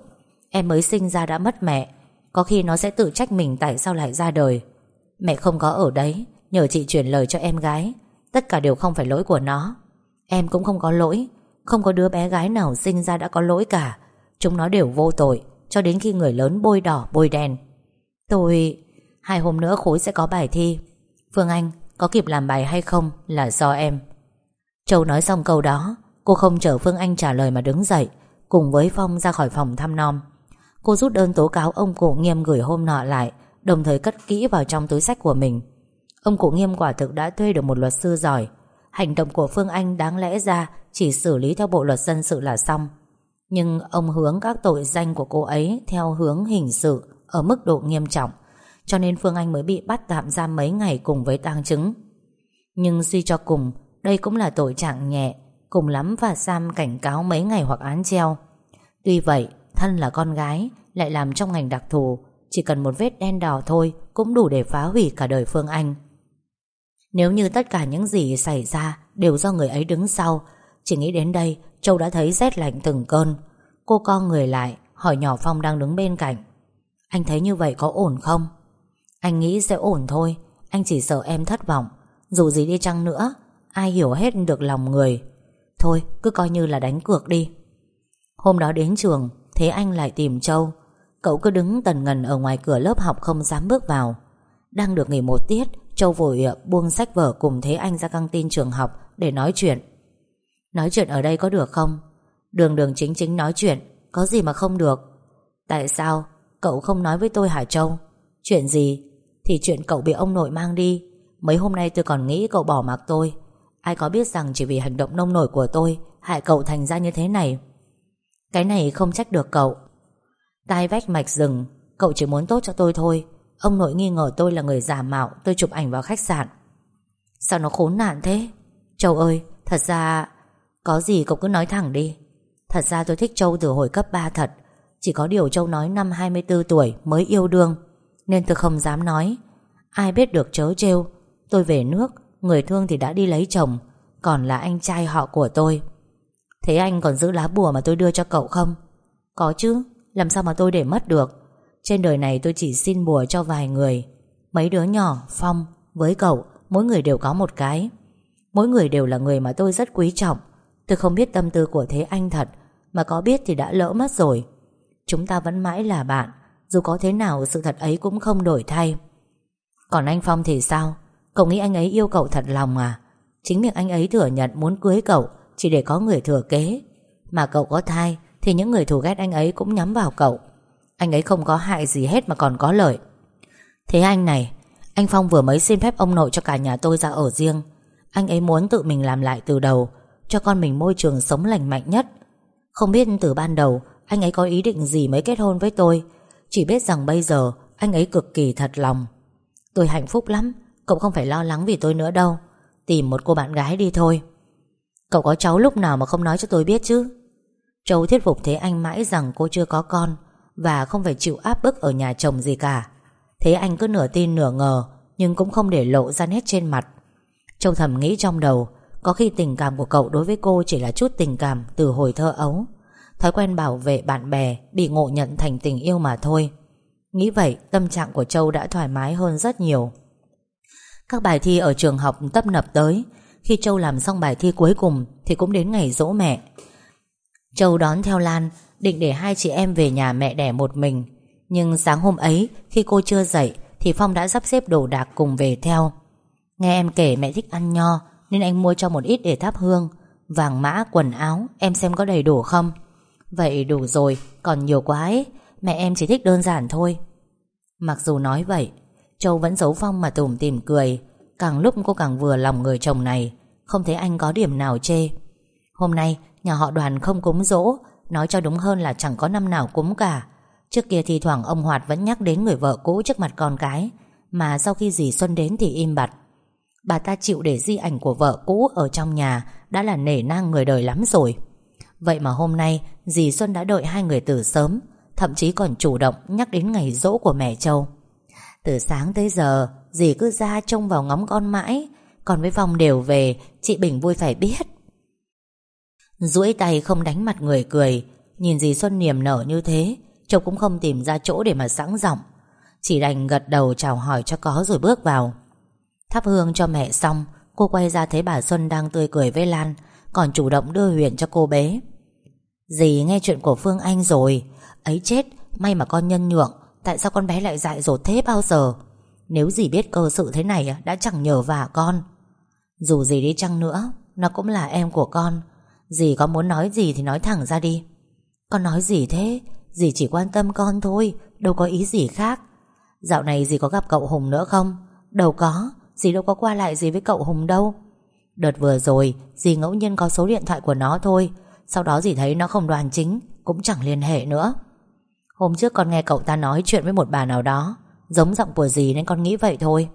Em mới sinh ra đã mất mẹ, Có khi nó sẽ tự trách mình tại sao lại ra đời. Mẹ không có ở đấy, Nhờ chị chuyển lời cho em gái. Tất cả đều không phải lỗi của nó. Em cũng không có lỗi, Không có đứa bé gái nào sinh ra đã có lỗi cả. Chúng nó đều vô tội, Cho đến khi người lớn bôi đỏ, bôi đen. Tôi... Hai hôm nữa khối sẽ có bài thi. Phương Anh, có kịp làm bài hay không Là do em. Châu nói xong câu đó Cô không chờ Phương Anh trả lời mà đứng dậy, Cùng với Phong ra khỏi phòng thăm nom. Cô rút đơn tố cáo ông cụ nghiêm gửi hôm nọ lại, Đồng thời cất kỹ vào trong túi sách của mình. Ông cụ nghiêm quả thực đã thuê được một luật sư giỏi. Hành động của Phương Anh đáng lẽ ra Chỉ xử lý theo bộ luật dân sự là xong. Nhưng ông hướng các tội danh của cô ấy Theo hướng hình sự Ở mức độ nghiêm trọng, Cho nên Phương Anh mới bị bắt tạm giam mấy ngày Cùng với tang chứng. Nhưng suy cho cùng, Đây cũng là tội trạng nhẹ Cùng lắm và giam cảnh cáo mấy ngày hoặc án treo. Tuy vậy, Thân là con gái, Lại làm trong ngành đặc thù, Chỉ cần một vết đen đỏ thôi Cũng đủ để phá hủy cả đời Phương Anh. Nếu như tất cả những gì xảy ra Đều do người ấy đứng sau, Chỉ nghĩ đến đây, Châu đã thấy rét lạnh từng cơn. Cô co người lại, Hỏi nhỏ Phong đang đứng bên cạnh. Anh thấy như vậy có ổn không? Anh nghĩ sẽ ổn thôi, Anh chỉ sợ em thất vọng. Dù gì đi chăng nữa, Ai hiểu hết được lòng người. Thôi, cứ coi như là đánh cược đi. Hôm đó đến trường, Thế anh lại tìm Châu. Cậu cứ đứng tần ngần ở ngoài cửa lớp học Không dám bước vào. Đang được nghỉ một tiết, Châu vội ờ, buông sách vở cùng Thế Anh ra căng tin trường học Để nói chuyện. Nói chuyện ở đây có được không? Đường đường chính chính nói chuyện, Có gì mà không được? Tại sao? Cậu không nói với tôi hả Châu? Chuyện gì? Thì chuyện cậu bị ông nội mang đi. Mấy hôm nay tôi còn nghĩ cậu bỏ mặc tôi. Ai có biết rằng chỉ vì hành động nông nổi của tôi, Hại cậu thành ra như thế này? Cái này không trách được cậu. Tai vách mạch rừng, Cậu chỉ muốn tốt cho tôi thôi. Ông nội nghi ngờ tôi là người giả mạo, Tôi chụp ảnh vào khách sạn. Sao nó khốn nạn thế? Châu ơi, thật ra, Có gì cậu cứ nói thẳng đi. Thật ra tôi thích Châu từ hồi cấp 3 thật. Chỉ có điều Châu nói năm 24 tuổi Mới yêu đương, Nên tôi không dám nói. Ai biết được chớ trêu. Tôi về nước Người thương thì đã đi lấy chồng, Còn là anh trai họ của tôi. Thế anh còn giữ lá bùa mà tôi đưa cho cậu không? Có chứ, Làm sao mà tôi để mất được? Trên đời này tôi chỉ xin bùa cho vài người. Mấy đứa nhỏ, Phong, với cậu, Mỗi người đều có một cái. Mỗi người đều là người mà tôi rất quý trọng. Tôi không biết tâm tư của Thế Anh thật, Mà có biết thì đã lỡ mất rồi. Chúng ta vẫn mãi là bạn, Dù có thế nào sự thật ấy cũng không đổi thay. Còn anh Phong thì sao? Cậu nghĩ anh ấy yêu cậu thật lòng à? Chính miệng anh ấy thừa nhận muốn cưới cậu Chỉ để có người thừa kế. Mà cậu có thai Thì những người thù ghét anh ấy cũng nhắm vào cậu. Anh ấy không có hại gì hết mà còn có lợi. Thế anh này, Anh Phong vừa mới xin phép ông nội cho cả nhà tôi ra ở riêng. Anh ấy muốn tự mình làm lại từ đầu, Cho con mình môi trường sống lành mạnh nhất. Không biết từ ban đầu, Anh ấy có ý định gì mới kết hôn với tôi. Chỉ biết rằng bây giờ, Anh ấy cực kỳ thật lòng. Tôi hạnh phúc lắm. Cậu không phải lo lắng vì tôi nữa đâu. Tìm một cô bạn gái đi thôi. Cậu có cháu lúc nào mà không nói cho tôi biết chứ? Châu thuyết phục Thế Anh mãi rằng cô chưa có con Và không phải chịu áp bức ở nhà chồng gì cả. Thế anh cứ nửa tin nửa ngờ, Nhưng cũng không để lộ ra nét trên mặt. Châu thầm nghĩ trong đầu, Có khi tình cảm của cậu đối với cô Chỉ là chút tình cảm từ hồi thơ ấu. Thói quen bảo vệ bạn bè Bị ngộ nhận thành tình yêu mà thôi. Nghĩ vậy, tâm trạng của Châu đã thoải mái hơn rất nhiều. Các bài thi ở trường học tấp nập tới. Khi Châu làm xong bài thi cuối cùng Thì cũng đến ngày dỗ mẹ. Châu đón theo Lan Định để hai chị em về nhà mẹ đẻ một mình. Nhưng sáng hôm ấy Khi cô chưa dậy Thì Phong đã sắp xếp đồ đạc cùng về theo. Nghe em kể mẹ thích ăn nho Nên anh mua cho một ít để thắp hương. Vàng mã, quần áo Em xem có đầy đủ không? Vậy đủ rồi, còn nhiều quá ấy. Mẹ em chỉ thích đơn giản thôi. Mặc dù nói vậy Châu vẫn giấu Phong mà tủm tìm cười. Càng lúc cô càng vừa lòng người chồng này. Không thấy anh có điểm nào chê. Hôm nay, nhà họ đoàn không cúng dỗ. Nói cho đúng hơn là chẳng có năm nào cúng cả. Trước kia thì thoảng ông Hoạt vẫn nhắc đến người vợ cũ trước mặt con cái. Mà sau khi dì Xuân đến thì im bặt. Bà ta chịu để di ảnh của vợ cũ ở trong nhà Đã là nể nang người đời lắm rồi. Vậy mà hôm nay, dì Xuân đã đợi hai người từ sớm, Thậm chí còn chủ động nhắc đến ngày dỗ của mẹ Châu. Từ sáng tới giờ, Dì cứ ra trông vào ngóng con mãi. Còn với Phong đều về, Chị Bình vui phải biết. Duỗi tay không đánh mặt người cười. Nhìn dì Xuân niềm nở như thế, chồng cũng không tìm ra chỗ để mà sẵn giọng. Chỉ đành gật đầu chào hỏi cho có rồi bước vào. Thắp hương cho mẹ xong, Cô quay ra thấy bà Xuân đang tươi cười với Lan, Còn chủ động đưa Huyền cho cô bé. Dì nghe chuyện của Phương Anh rồi. Ấy chết, May mà con nhân nhượng. Tại sao con bé lại dại dột thế bao giờ? Nếu dì biết cơ sự thế này, Đã chẳng nhờ vả con. Dù gì đi chăng nữa, Nó cũng là em của con. Dì có muốn nói gì thì nói thẳng ra đi. Con nói gì thế? Dì chỉ quan tâm con thôi, Đâu có ý gì khác. Dạo này dì có gặp cậu Hùng nữa không? Đâu có, Dì đâu có qua lại gì với cậu Hùng đâu. Đợt vừa rồi, Dì ngẫu nhiên có số điện thoại của nó thôi. Sau đó dì thấy nó không đoàn chính, Cũng chẳng liên hệ nữa. Hôm trước con nghe cậu ta nói chuyện với một bà nào đó, Giống giọng của dì nên con nghĩ vậy thôi.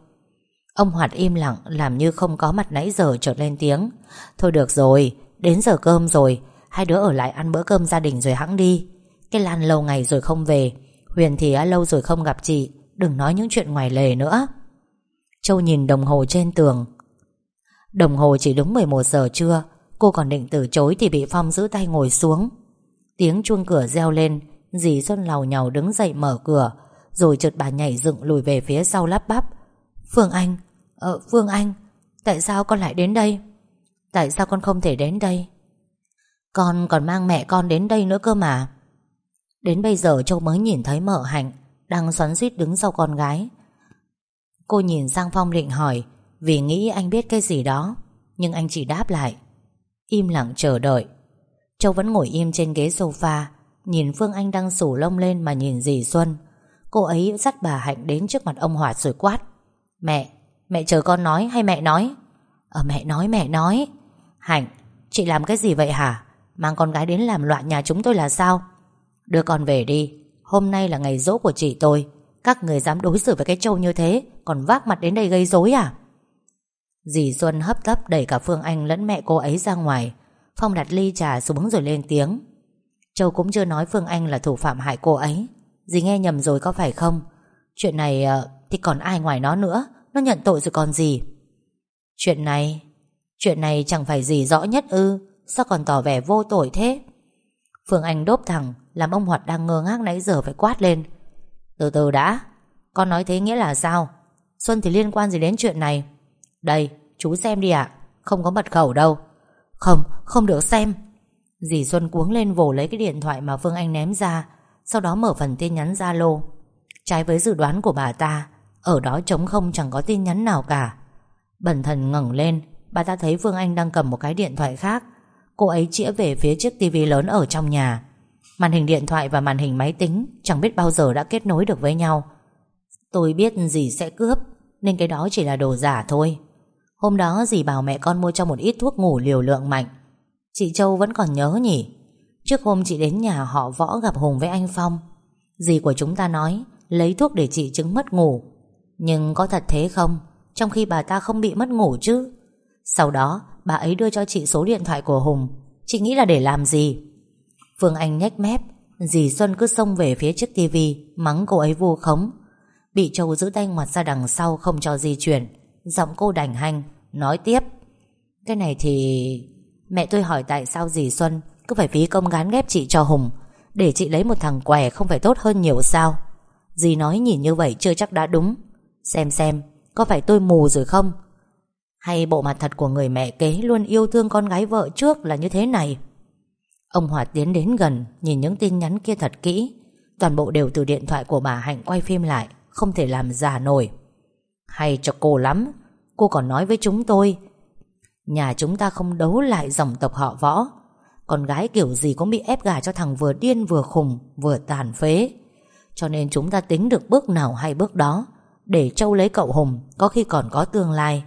Ông Hoạt im lặng, Làm như không có mặt nãy giờ chợt lên tiếng. Thôi được rồi, Đến giờ cơm rồi, Hai đứa ở lại ăn bữa cơm gia đình rồi hãng đi. Cái Lan lâu ngày rồi không về, Huyền thì đã lâu rồi không gặp chị, Đừng nói những chuyện ngoài lề nữa. Châu nhìn đồng hồ trên tường. Đồng hồ chỉ đúng 11 giờ trưa, Cô còn định từ chối Thì bị Phong giữ tay ngồi xuống. Tiếng chuông cửa reo lên Dì Xuân lào nhào đứng dậy mở cửa, Rồi chợt bà nhảy dựng lùi về phía sau lắp bắp. Phương Anh Ờ Phương Anh, Tại sao con lại đến đây? Tại sao con không thể đến đây? Con còn mang mẹ con đến đây nữa cơ mà. Đến bây giờ Châu mới nhìn thấy mợ hạnh Đang xoắn suýt đứng sau con gái. Cô nhìn sang Phong định hỏi, Vì nghĩ anh biết cái gì đó? Nhưng anh chỉ đáp lại, Im lặng chờ đợi. Châu vẫn ngồi im trên ghế sofa Nhìn Phương Anh đang sủ lông lên mà nhìn dì Xuân. Cô ấy dắt bà Hạnh đến trước mặt ông Hoạt rồi quát. Mẹ, mẹ chờ con nói hay mẹ nói? Ờ mẹ nói mẹ nói. Hạnh, chị làm cái gì vậy hả? Mang con gái đến làm loạn nhà chúng tôi là sao? Đưa con về đi. Hôm nay là ngày dỗ của chị tôi. Các người dám đối xử với cái trâu như thế Còn vác mặt đến đây gây rối à? Dì Xuân hấp tấp đẩy cả Phương Anh lẫn mẹ cô ấy ra ngoài. Phong đặt ly trà xuống rồi lên tiếng. Châu cũng chưa nói Phương Anh là thủ phạm hại cô ấy. Dì nghe nhầm rồi có phải không? Chuyện này ờ, thì còn ai ngoài nó nữa? Nó nhận tội rồi còn gì? Chuyện này Chuyện này chẳng phải gì rõ nhất ư? Sao còn tỏ vẻ vô tội thế? Phương Anh đốp thẳng Làm ông Hoạt đang ngơ ngác nãy giờ phải quát lên. Từ từ đã Con nói thế nghĩa là sao? Xuân thì liên quan gì đến chuyện này? Đây chú xem đi ạ Không có mật khẩu đâu. Không, không được xem. Dì Xuân cuống lên vồ lấy cái điện thoại mà Phương Anh ném ra, Sau đó mở phần tin nhắn Zalo. Trái với dự đoán của bà ta, Ở đó trống không chẳng có tin nhắn nào cả. Bẩn thần ngẩng lên, Bà ta thấy Phương Anh đang cầm một cái điện thoại khác. Cô ấy chĩa về phía chiếc tivi lớn ở trong nhà. Màn hình điện thoại và màn hình máy tính Chẳng biết bao giờ đã kết nối được với nhau. Tôi biết dì sẽ cướp, Nên cái đó chỉ là đồ giả thôi. Hôm đó dì bảo mẹ con mua cho một ít thuốc ngủ liều lượng mạnh. Chị Châu vẫn còn nhớ nhỉ? Trước hôm chị đến nhà họ võ gặp Hùng với anh Phong, Dì của chúng ta nói Lấy thuốc để chị chứng mất ngủ. Nhưng có thật thế không? Trong khi bà ta không bị mất ngủ chứ? Sau đó, bà ấy đưa cho chị số điện thoại của Hùng. Chị nghĩ là để làm gì? Phương Anh nhếch mép, Dì Xuân cứ xông về phía chiếc tivi, Mắng cô ấy vô khống. Bị Châu giữ tay ngoặt ra đằng sau không cho di chuyển. Giọng cô đành hành Nói tiếp. Cái này thì... Mẹ tôi hỏi tại sao dì Xuân Cứ phải phí công gán ghép chị cho Hùng? Để chị lấy một thằng què không phải tốt hơn nhiều sao? Dì nói nhìn như vậy chưa chắc đã đúng. Xem xem, Có phải tôi mù rồi không? Hay bộ mặt thật của người mẹ kế Luôn yêu thương con gái vợ trước là như thế này? Ông Hoạt tiến đến gần, Nhìn những tin nhắn kia thật kỹ. Toàn bộ đều từ điện thoại của bà Hạnh quay phim lại, Không thể làm giả nổi. Hay cho cô lắm, Cô còn nói với chúng tôi Nhà chúng ta không đấu lại dòng tộc họ võ. Con gái kiểu gì cũng bị ép gà cho thằng vừa điên vừa khùng, Vừa tàn phế. Cho nên chúng ta tính được bước nào hay bước đó, Để Châu lấy cậu Hùng, Có khi còn có tương lai.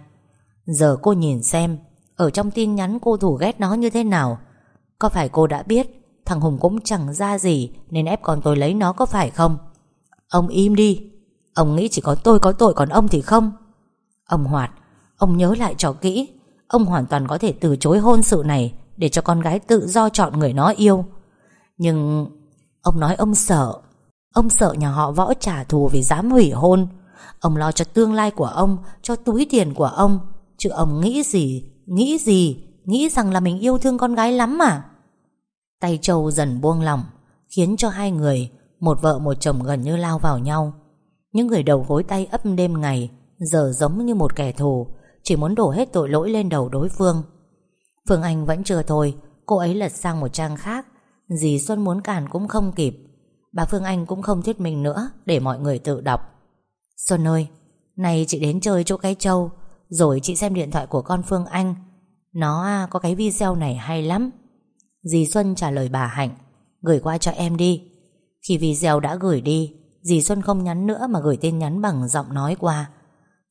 Giờ cô nhìn xem, Ở trong tin nhắn cô thủ ghét nó như thế nào? Có phải cô đã biết Thằng Hùng cũng chẳng ra gì Nên ép con tôi lấy nó có phải không? Ông im đi. Ông nghĩ chỉ có tôi có tội còn ông thì không? Ông Hoạt, Ông nhớ lại cho kỹ. Ông hoàn toàn có thể từ chối hôn sự này Để cho con gái tự do chọn người nó yêu. Nhưng Ông nói ông sợ. Ông sợ nhà họ võ trả thù vì dám hủy hôn. Ông lo cho tương lai của ông, Cho túi tiền của ông. Chứ ông nghĩ gì Nghĩ gì, Nghĩ rằng là mình yêu thương con gái lắm mà. Tay Châu dần buông lỏng, Khiến cho hai người, Một vợ một chồng gần như lao vào nhau. Những người đầu gối tay ấp đêm ngày, Giờ giống như một kẻ thù. Chỉ muốn đổ hết tội lỗi lên đầu đối phương. Phương Anh vẫn chưa thôi, Cô ấy lật sang một trang khác. Dì Xuân muốn cản cũng không kịp. Bà Phương Anh cũng không thuyết mình nữa, Để mọi người tự đọc. Xuân ơi Này chị đến chơi chỗ cái châu, Rồi chị xem điện thoại của con Phương Anh. Nó à, có cái video này hay lắm. Dì Xuân trả lời bà Hạnh, Gửi qua cho em đi. Khi video đã gửi đi, Dì Xuân không nhắn nữa mà gửi tin nhắn bằng giọng nói qua.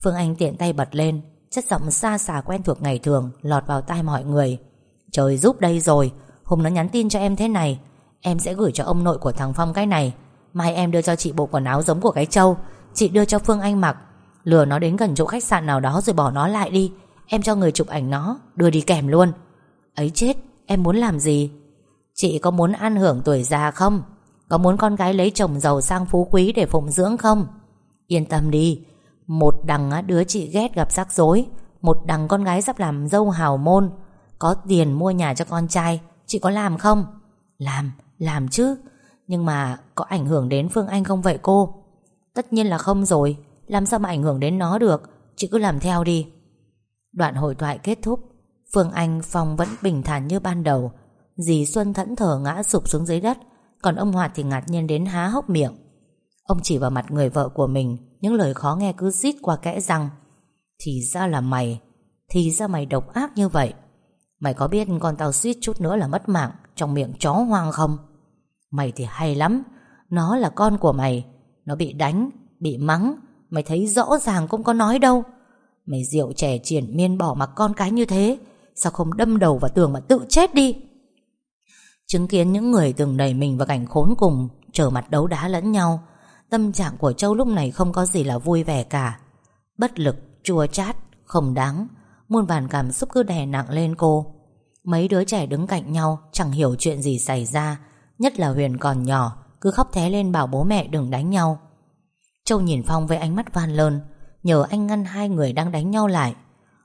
Phương Anh tiện tay bật lên Chất giọng xa xà quen thuộc ngày thường Lọt vào tai mọi người. Trời giúp đây rồi, Hùng nó nhắn tin cho em thế này. Em sẽ gửi cho ông nội của thằng Phong cái này. Mai em đưa cho chị bộ quần áo giống của cái trâu Chị đưa cho Phương Anh mặc. Lừa nó đến gần chỗ khách sạn nào đó rồi bỏ nó lại đi. Em cho người chụp ảnh nó, Đưa đi kèm luôn. Ấy chết, em muốn làm gì? Chị có muốn ăn hưởng tuổi già không? Có muốn con gái lấy chồng giàu sang phú quý Để phụng dưỡng không? Yên tâm đi một đằng đứa chị ghét gặp rắc rối. Một đằng con gái sắp làm dâu hào môn. Có tiền mua nhà cho con trai. Chị có làm không? Làm, làm chứ. Nhưng mà có ảnh hưởng đến Phương Anh không vậy cô? Tất nhiên là không rồi. Làm sao mà ảnh hưởng đến nó được? Chị cứ làm theo đi. Đoạn hội thoại kết thúc. Phương Anh Phong vẫn bình thản như ban đầu. Dì Xuân thẫn thờ ngã sụp xuống dưới đất. Còn ông Hoạt thì ngạc nhiên đến há hốc miệng. Ông chỉ vào mặt người vợ của mình. Những lời khó nghe cứ rít qua kẽ răng. Thì ra là mày Thì ra mày độc ác như vậy. Mày có biết con tao suýt chút nữa là mất mạng Trong miệng chó hoang không? Mày thì hay lắm Nó là con của mày. Nó bị đánh, bị mắng Mày thấy rõ ràng cũng có nói đâu. Mày rượu trẻ triển miên bỏ mặc con cái như thế Sao không đâm đầu vào tường mà tự chết đi? Chứng kiến những người từng đẩy mình vào cảnh khốn cùng Trở mặt đấu đá lẫn nhau Tâm trạng của Châu lúc này không có gì là vui vẻ cả. Bất lực, chua chát, không đáng. Muôn vàn cảm xúc cứ đè nặng lên cô. Mấy đứa trẻ đứng cạnh nhau Chẳng hiểu chuyện gì xảy ra. Nhất là Huyền còn nhỏ Cứ khóc thé lên bảo bố mẹ đừng đánh nhau. Châu nhìn Phong với ánh mắt van lơn Nhờ anh ngăn hai người đang đánh nhau lại.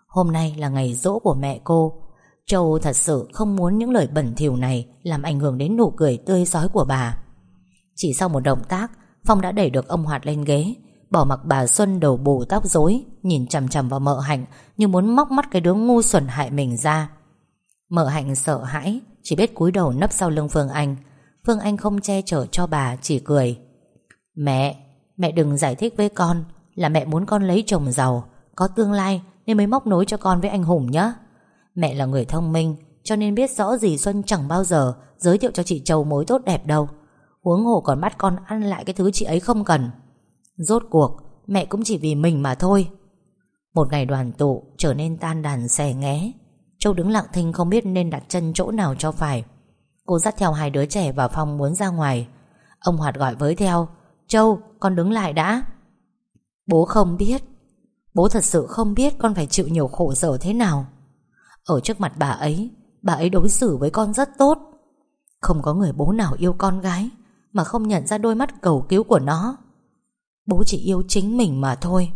Hôm nay là ngày dỗ của mẹ cô. Châu thật sự không muốn những lời bẩn thỉu này Làm ảnh hưởng đến nụ cười tươi giói của bà. Chỉ sau một động tác Phong đã đẩy được ông Hoạt lên ghế Bỏ mặc bà Xuân đầu bù tóc rối Nhìn chằm chằm vào mợ hạnh Như muốn móc mắt cái đứa ngu xuẩn hại mình ra. Mợ hạnh sợ hãi Chỉ biết cúi đầu nấp sau lưng Phương Anh. Phương Anh không che chở cho bà Chỉ cười. Mẹ, mẹ đừng giải thích với con Là mẹ muốn con lấy chồng giàu Có tương lai nên mới móc nối cho con với anh Hùng nhé Mẹ là người thông minh Cho nên biết rõ gì Xuân chẳng bao giờ Giới thiệu cho chị Châu mối tốt đẹp đâu. Huống hồ còn bắt con ăn lại cái thứ chị ấy không cần. Rốt cuộc, Mẹ cũng chỉ vì mình mà thôi. Một ngày đoàn tụ, trở nên tan đàn xẻ nghé. Châu đứng lặng thinh không biết nên đặt chân chỗ nào cho phải. Cô dắt theo hai đứa trẻ vào phòng muốn ra ngoài. Ông Hoạt gọi với theo, Châu, con đứng lại đã. Bố không biết. Bố thật sự không biết con phải chịu nhiều khổ sở thế nào. Ở trước mặt bà ấy Bà ấy đối xử với con rất tốt. Không có người bố nào yêu con gái. Mà không nhận ra đôi mắt cầu cứu của nó. Bố chỉ yêu chính mình mà thôi.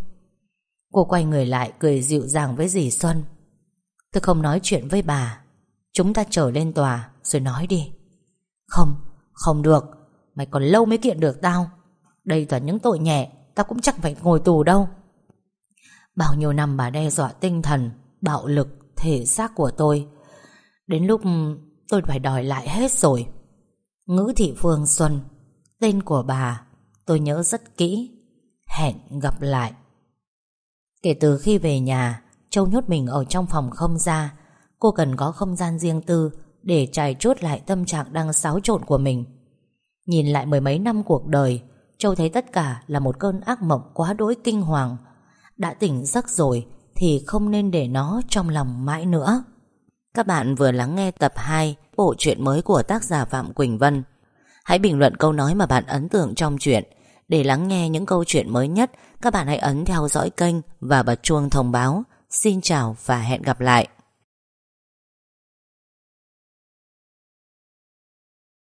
Cô quay người lại cười dịu dàng với dì Xuân. Tôi không nói chuyện với bà. Chúng ta trở lên tòa Rồi nói đi. Không, không được. Mày còn lâu mới kiện được tao. Đây toàn những tội nhẹ Tao cũng chẳng phải ngồi tù đâu. Bao nhiêu năm bà đe dọa tinh thần Bạo lực, thể xác của tôi. Đến lúc tôi phải đòi lại hết rồi. Ngữ thị Phương Xuân, Tên của bà, Tôi nhớ rất kỹ. Hẹn gặp lại. Kể từ khi về nhà, Châu nhốt mình ở trong phòng không ra. Cô cần có không gian riêng tư Để trải chốt lại tâm trạng đang xáo trộn của mình. Nhìn lại mười mấy năm cuộc đời, Châu thấy tất cả là một cơn ác mộng quá đỗi kinh hoàng. Đã tỉnh giấc rồi Thì không nên để nó trong lòng mãi nữa. Các bạn vừa lắng nghe tập 2 Bộ truyện mới của tác giả Phạm Quỳnh Vân. Hãy bình luận câu nói mà bạn ấn tượng trong truyện. Để lắng nghe những câu chuyện mới nhất, Các bạn hãy ấn theo dõi kênh Và bật chuông thông báo. Xin chào và hẹn gặp lại!